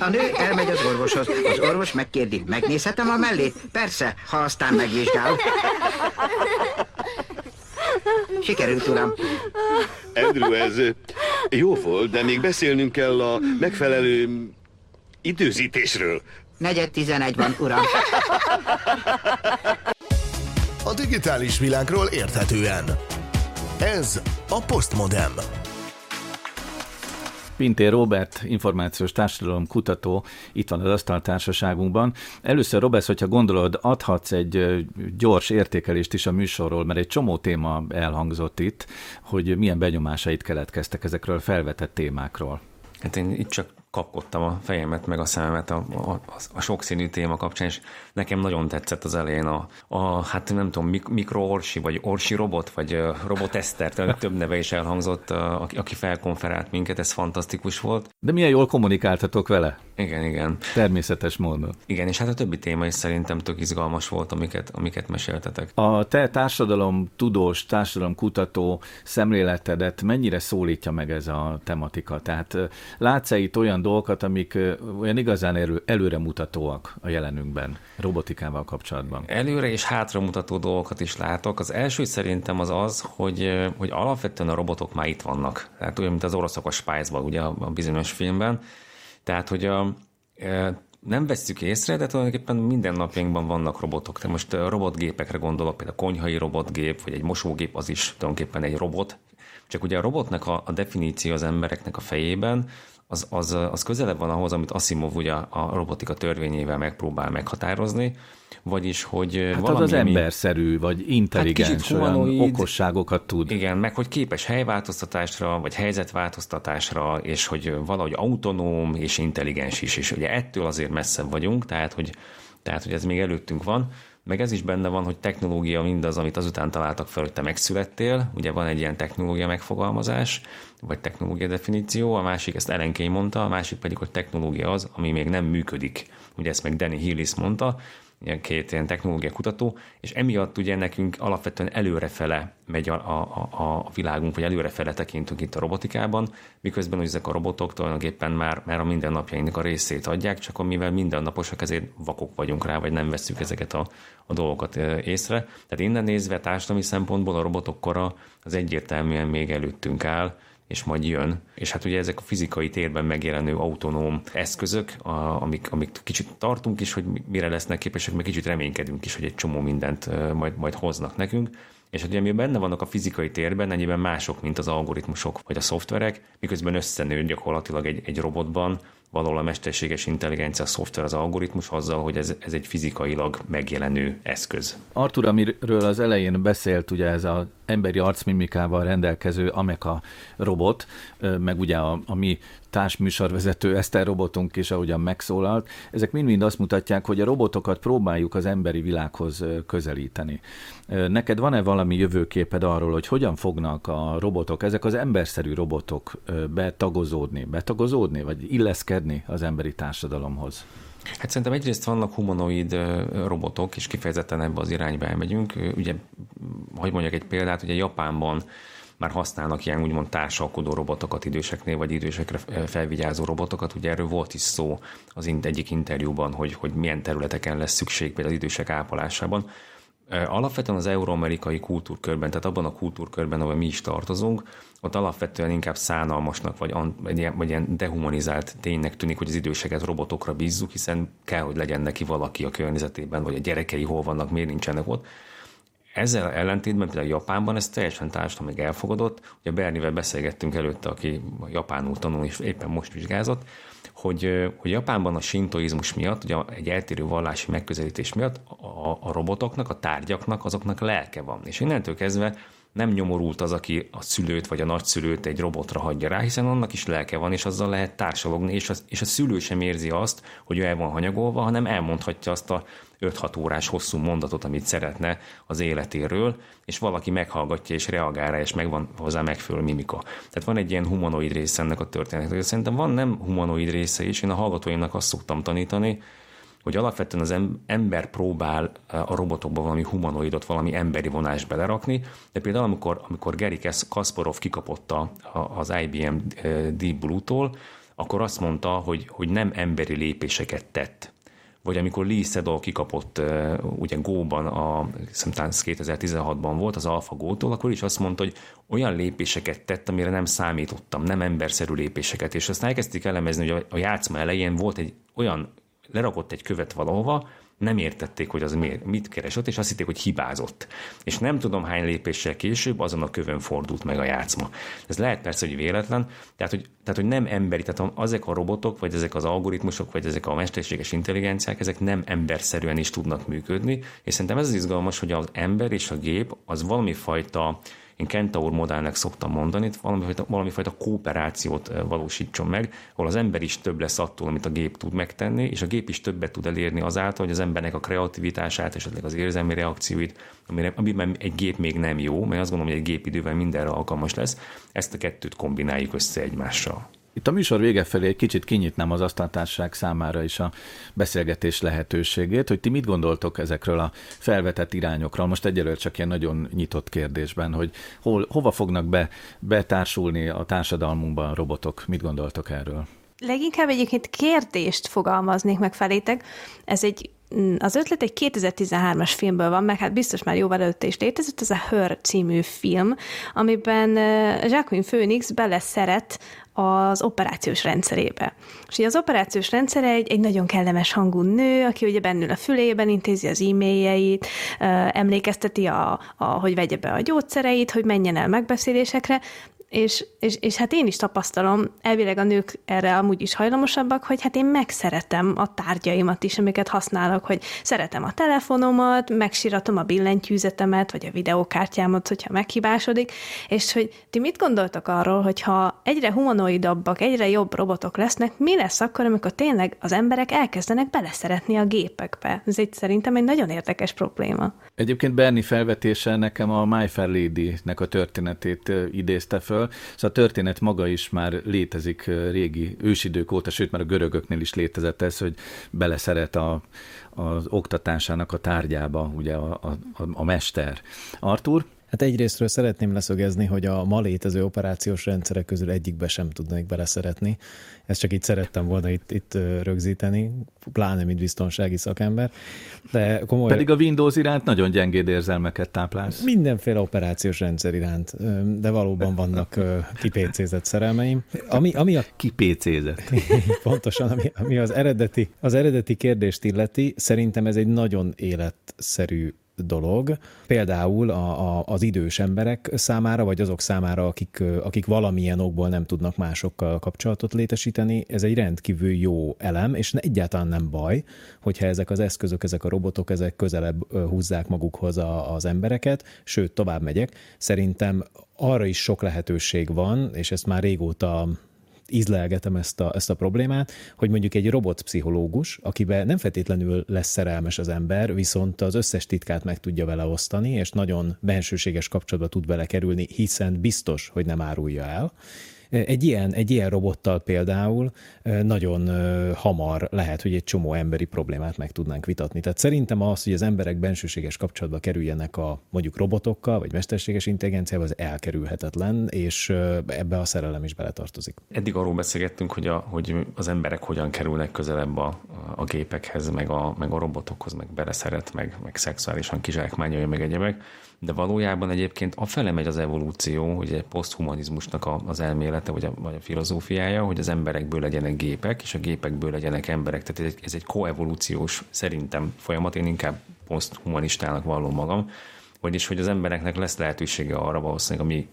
A nő elmegy az orvoshoz. Az orvos megkérdi, megnézhetem a mellét? Persze, ha aztán megvizsgál. Sikerült, uram. Andrew, ez jó volt, de még beszélnünk kell a megfelelő időzítésről. Negyed tizenegy van, uram. A digitális világról érthetően. Ez a Postmodem. Pintér Robert, információs társadalom kutató, itt van az asztaltársaságunkban. Először, Robert, hogyha gondolod, adhatsz egy gyors értékelést is a műsorról, mert egy csomó téma elhangzott itt, hogy milyen benyomásait keletkeztek ezekről felvetett témákról. Hát én itt csak kapkodtam a fejemet, meg a szememet a, a, a sokszínű téma kapcsán, és nekem nagyon tetszett az elején a, a hát nem tudom, mik, mikroorsi, vagy orsi robot, vagy robotester, több neve is elhangzott, aki, aki felkonferált minket, ez fantasztikus volt. De milyen jól kommunikáltatok vele? Igen, igen. Természetes módon. Igen, és hát a többi téma is szerintem tök izgalmas volt, amiket, amiket meséltetek. A te társadalom tudós, társadalom kutató szemléletedet mennyire szólítja meg ez a tematika? Tehát látsz-e itt olyan dolgokat, amik olyan igazán elő, előremutatóak a jelenünkben, robotikával kapcsolatban? Előre és hátramutató dolgokat is látok. Az első szerintem az az, hogy, hogy alapvetően a robotok már itt vannak. Tehát olyan, mint az oroszok a spice ugye a bizonyos filmben. Tehát, hogy a, nem vesszük észre, de tulajdonképpen minden napjainkban vannak robotok. Te most robotgépekre gondolok, például a konyhai robotgép, vagy egy mosógép, az is tulajdonképpen egy robot. Csak ugye a robotnak a, a definíció az embereknek a fejében, az, az, az közelebb van ahhoz, amit Asimov ugye a robotika törvényével megpróbál meghatározni, vagyis, hogy hát valami, az, az emberszerű, vagy intelligens, hát olyan okosságokat tud. Igen, meg hogy képes helyváltoztatásra, vagy helyzetváltoztatásra, és hogy valahogy autonóm és intelligens is, és ugye ettől azért messzebb vagyunk, tehát hogy, tehát, hogy ez még előttünk van, meg ez is benne van, hogy technológia mindaz, amit azután találtak fel, hogy te megszülettél, ugye van egy ilyen technológia megfogalmazás, vagy technológia definíció, a másik, ezt Ellenkény mondta, a másik pedig, hogy technológia az, ami még nem működik. Ugye ezt meg Danny Hillis mondta, ilyen két ilyen technológia kutató, és emiatt ugye nekünk alapvetően előrefele megy a, a, a, a világunk, vagy előrefele tekintünk itt a robotikában, miközben hogy ezek a robotok tulajdonképpen már, már a mindennapjainknak a részét adják, csak amivel mindennaposak, ezért vakok vagyunk rá, vagy nem veszük ezeket a, a dolgokat észre. Tehát innen nézve társadalmi szempontból a robotok kora az egyértelműen még előttünk áll, és majd jön. És hát ugye ezek a fizikai térben megjelenő autonóm eszközök, a, amik, amik kicsit tartunk is, hogy mire lesznek képesek, meg kicsit reménykedünk is, hogy egy csomó mindent majd, majd hoznak nekünk. És hogy ami benne vannak a fizikai térben, ennyiben mások, mint az algoritmusok vagy a szoftverek, miközben összenő gyakorlatilag egy, egy robotban valahol a mesterséges intelligencia, szoftver, az algoritmus azzal, hogy ez, ez egy fizikailag megjelenő eszköz. Artur, amiről az elején beszélt, ugye ez az emberi arcmimikával rendelkező Ameka robot, meg ugye a, a mi társműsorvezető Eszter robotunk is, ahogyan megszólalt, ezek mind-mind azt mutatják, hogy a robotokat próbáljuk az emberi világhoz közelíteni. Neked van-e valami jövőképed arról, hogy hogyan fognak a robotok, ezek az emberszerű robotok betagozódni, betagozódni, vagy illeszkedni az emberi társadalomhoz? Hát szerintem egyrészt vannak humanoid robotok, és kifejezetten ebbe az irányba elmegyünk. Ugye, hogy mondjak egy példát, ugye Japánban már használnak ilyen úgymond társalkodó robotokat időseknél, vagy idősekre felvigyázó robotokat. Ugye erről volt is szó az egyik interjúban, hogy, hogy milyen területeken lesz szükség például az idősek ápolásában. Alapvetően az euróamerikai kultúrkörben, tehát abban a kultúrkörben, ahol mi is tartozunk, ott alapvetően inkább szánalmasnak, vagy, vagy, ilyen, dehumanizált ténynek tűnik, hogy az időseket robotokra bízzuk, hiszen kell, hogy legyen neki valaki a környezetében, vagy a gyerekei hol vannak, miért nincsenek ott. Ezzel ellentétben például Japánban ez teljesen társadalom még elfogadott. Ugye Bernivel beszélgettünk előtte, aki japánul tanul és éppen most vizsgázott, hogy, hogy Japánban a sintoizmus miatt, ugye egy eltérő vallási megközelítés miatt a, a robotoknak, a tárgyaknak, azoknak lelke van. És innentől kezdve nem nyomorult az, aki a szülőt vagy a nagyszülőt egy robotra hagyja rá, hiszen annak is lelke van, és azzal lehet társalogni, és, az, és a szülő sem érzi azt, hogy ő el van hanyagolva, hanem elmondhatja azt a 5-6 órás hosszú mondatot, amit szeretne az életéről, és valaki meghallgatja és reagál rá, és megvan hozzá megfelelő mimika. Tehát van egy ilyen humanoid része ennek a történetnek. Szerintem van nem humanoid része is, én a hallgatóimnak azt szoktam tanítani, hogy alapvetően az ember próbál a robotokba valami humanoidot, valami emberi vonást belerakni, de például amikor, amikor Gary Kasparov kikapott az IBM Deep Blue-tól, akkor azt mondta, hogy, hogy nem emberi lépéseket tett vagy amikor Lee Sedol kikapott ugye Go-ban, a, szerintem 2016-ban volt az AlphaGo-tól, akkor is azt mondta, hogy olyan lépéseket tett, amire nem számítottam, nem emberszerű lépéseket, és azt elkezdték elemezni, hogy a játszma elején volt egy olyan, lerakott egy követ valahova, nem értették, hogy az miért, mit keresett, és azt hitték, hogy hibázott. És nem tudom hány lépéssel később azon a kövön fordult meg a játszma. Ez lehet persze, hogy véletlen, tehát hogy, tehát, hogy nem emberi, tehát ezek a robotok, vagy ezek az algoritmusok, vagy ezek a mesterséges intelligenciák, ezek nem emberszerűen is tudnak működni, és szerintem ez az izgalmas, hogy az ember és a gép az valami fajta én Kentaur modellnek szoktam mondani, valami fajta, valami fajta kooperációt valósítson meg, ahol az ember is több lesz attól, amit a gép tud megtenni, és a gép is többet tud elérni azáltal, hogy az embernek a kreativitását, esetleg az érzelmi reakcióit, amire, amiben egy gép még nem jó, mert azt gondolom, hogy egy gép idővel mindenre alkalmas lesz, ezt a kettőt kombináljuk össze egymással. Itt a műsor vége felé egy kicsit kinyitnám az asztaltárság számára is a beszélgetés lehetőségét, hogy ti mit gondoltok ezekről a felvetett irányokról, most egyelőre csak ilyen nagyon nyitott kérdésben, hogy hol, hova fognak be, betársulni a társadalmunkban a robotok, mit gondoltok erről? Leginkább egyébként kérdést fogalmaznék meg felétek. Ez egy az ötlet egy 2013-as filmből van, meg hát biztos már jóval előtte is létezett, ez a Her című film, amiben Jacqueline Phoenix beleszeret az operációs rendszerébe. És ugye az operációs rendszer egy, egy nagyon kellemes hangú nő, aki ugye bennül a fülében, intézi az e-mailjeit, emlékezteti, a, a, hogy vegye be a gyógyszereit, hogy menjen el megbeszélésekre, és, és, és hát én is tapasztalom, elvileg a nők erre amúgy is hajlamosabbak, hogy hát én megszeretem a tárgyaimat is, amiket használok, hogy szeretem a telefonomat, megsiratom a billentyűzetemet, vagy a videókártyámat, hogyha meghibásodik, és hogy ti mit gondoltok arról, hogyha egyre humanoidabbak, egyre jobb robotok lesznek, mi lesz akkor, amikor tényleg az emberek elkezdenek beleszeretni a gépekbe? Ez egy szerintem egy nagyon érdekes probléma. Egyébként Berni felvetése nekem a My Fair Lady-nek a történetét idézte föl, Szóval a történet maga is már létezik régi ősidők óta, sőt már a görögöknél is létezett ez, hogy beleszeret a, az oktatásának a tárgyába ugye a, a, a mester. Artur? Hát egyrésztről szeretném leszögezni, hogy a ma létező operációs rendszerek közül egyikbe sem tudnék beleszeretni. Ezt csak itt szerettem volna itt, itt rögzíteni, pláne mint biztonsági szakember. De komoly... Pedig a Windows iránt nagyon gyengéd érzelmeket táplálsz. Mindenféle operációs rendszer iránt, de valóban vannak kipécézett szerelmeim. Ami, ami a... Kipécézett. Pontosan, ami, ami az, eredeti, az eredeti kérdést illeti, szerintem ez egy nagyon életszerű dolog, például a, a, az idős emberek számára, vagy azok számára, akik, akik valamilyen okból nem tudnak másokkal kapcsolatot létesíteni, ez egy rendkívül jó elem, és egyáltalán nem baj, hogyha ezek az eszközök, ezek a robotok, ezek közelebb húzzák magukhoz a, az embereket, sőt, tovább megyek. Szerintem arra is sok lehetőség van, és ezt már régóta ízlelgetem ezt a, ezt a problémát, hogy mondjuk egy robotpszichológus, akiben nem feltétlenül lesz szerelmes az ember, viszont az összes titkát meg tudja vele osztani, és nagyon bensőséges kapcsolatba tud vele kerülni, hiszen biztos, hogy nem árulja el, egy ilyen, egy ilyen robottal például nagyon hamar lehet, hogy egy csomó emberi problémát meg tudnánk vitatni. Tehát szerintem az, hogy az emberek bensőséges kapcsolatba kerüljenek a mondjuk robotokkal, vagy mesterséges intelligenciával, az elkerülhetetlen, és ebbe a szerelem is beletartozik. Eddig arról beszélgettünk, hogy, a, hogy az emberek hogyan kerülnek közelebb a, a gépekhez, meg a, meg a robotokhoz, meg beleszeret, meg, meg szexuálisan kizsákmányolja, meg egyebek de valójában egyébként afele megy az evolúció, hogy egy poszthumanizmusnak az elmélete, vagy a, vagy a filozófiája, hogy az emberekből legyenek gépek, és a gépekből legyenek emberek. Tehát ez egy, ez egy koevolúciós szerintem folyamat, én inkább poszthumanistának vallom magam, vagyis hogy az embereknek lesz lehetősége arra valószínűleg a mi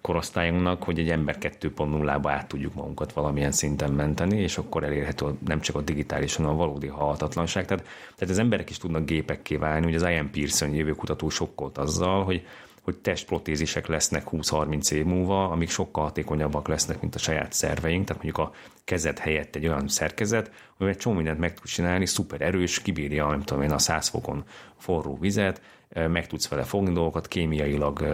korosztályunknak, hogy egy ember 2.0-ba át tudjuk magunkat valamilyen szinten menteni, és akkor elérhető nem csak a digitális, hanem a valódi halhatatlanság. Tehát, tehát az emberek is tudnak gépekké válni. Ugye az Ian Pearson jövőkutató sokkolt azzal, hogy hogy testprotézisek lesznek 20-30 év múlva, amik sokkal hatékonyabbak lesznek, mint a saját szerveink, tehát mondjuk a kezed helyett egy olyan szerkezet, amivel csomó mindent meg tud csinálni, szuper erős, kibírja, nem tudom én, a 100 fokon forró vizet, meg tudsz vele fogni dolgokat, kémiailag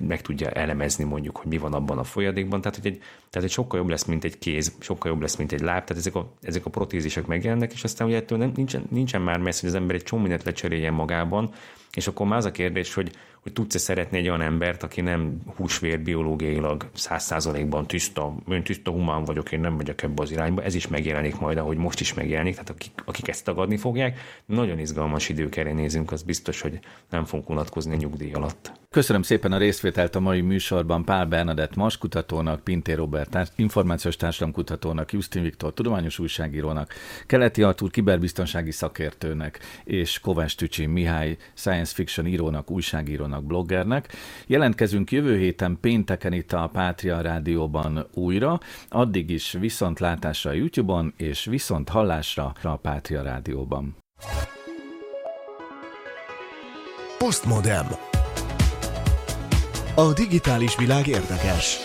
meg tudja elemezni mondjuk, hogy mi van abban a folyadékban, tehát, hogy egy, tehát egy sokkal jobb lesz, mint egy kéz, sokkal jobb lesz, mint egy láb, tehát ezek a, ezek a protézisek megjelennek, és aztán ugye ettől nem, nincsen, nincsen már messze, hogy az ember egy csomó mindent lecseréljen magában, és akkor már az a kérdés, hogy, hogy tudsz-e szeretni egy olyan embert, aki nem húsvér biológiailag száz százalékban tiszta, én tiszta humán vagyok, én nem megyek ebbe az irányba, ez is megjelenik majd, ahogy most is megjelenik, tehát akik, akik ezt tagadni fogják, nagyon izgalmas idők elé nézünk, az biztos, hogy nem fogunk unatkozni a nyugdíj alatt. Köszönöm szépen a részvételt a mai műsorban Pál Bernadett maskutatónak, Pintér Robert információs társadalomkutatónak, Justin Viktor tudományos újságírónak, Keleti Artúr kiberbiztonsági szakértőnek és Kovács Tücsi Mihály science fiction írónak, újságírónak, bloggernek. Jelentkezünk jövő héten pénteken itt a Pátria Rádióban újra, addig is viszontlátásra a YouTube-on és viszont hallásra a Pátria Rádióban. Postmodem. A digitális világ érdekes.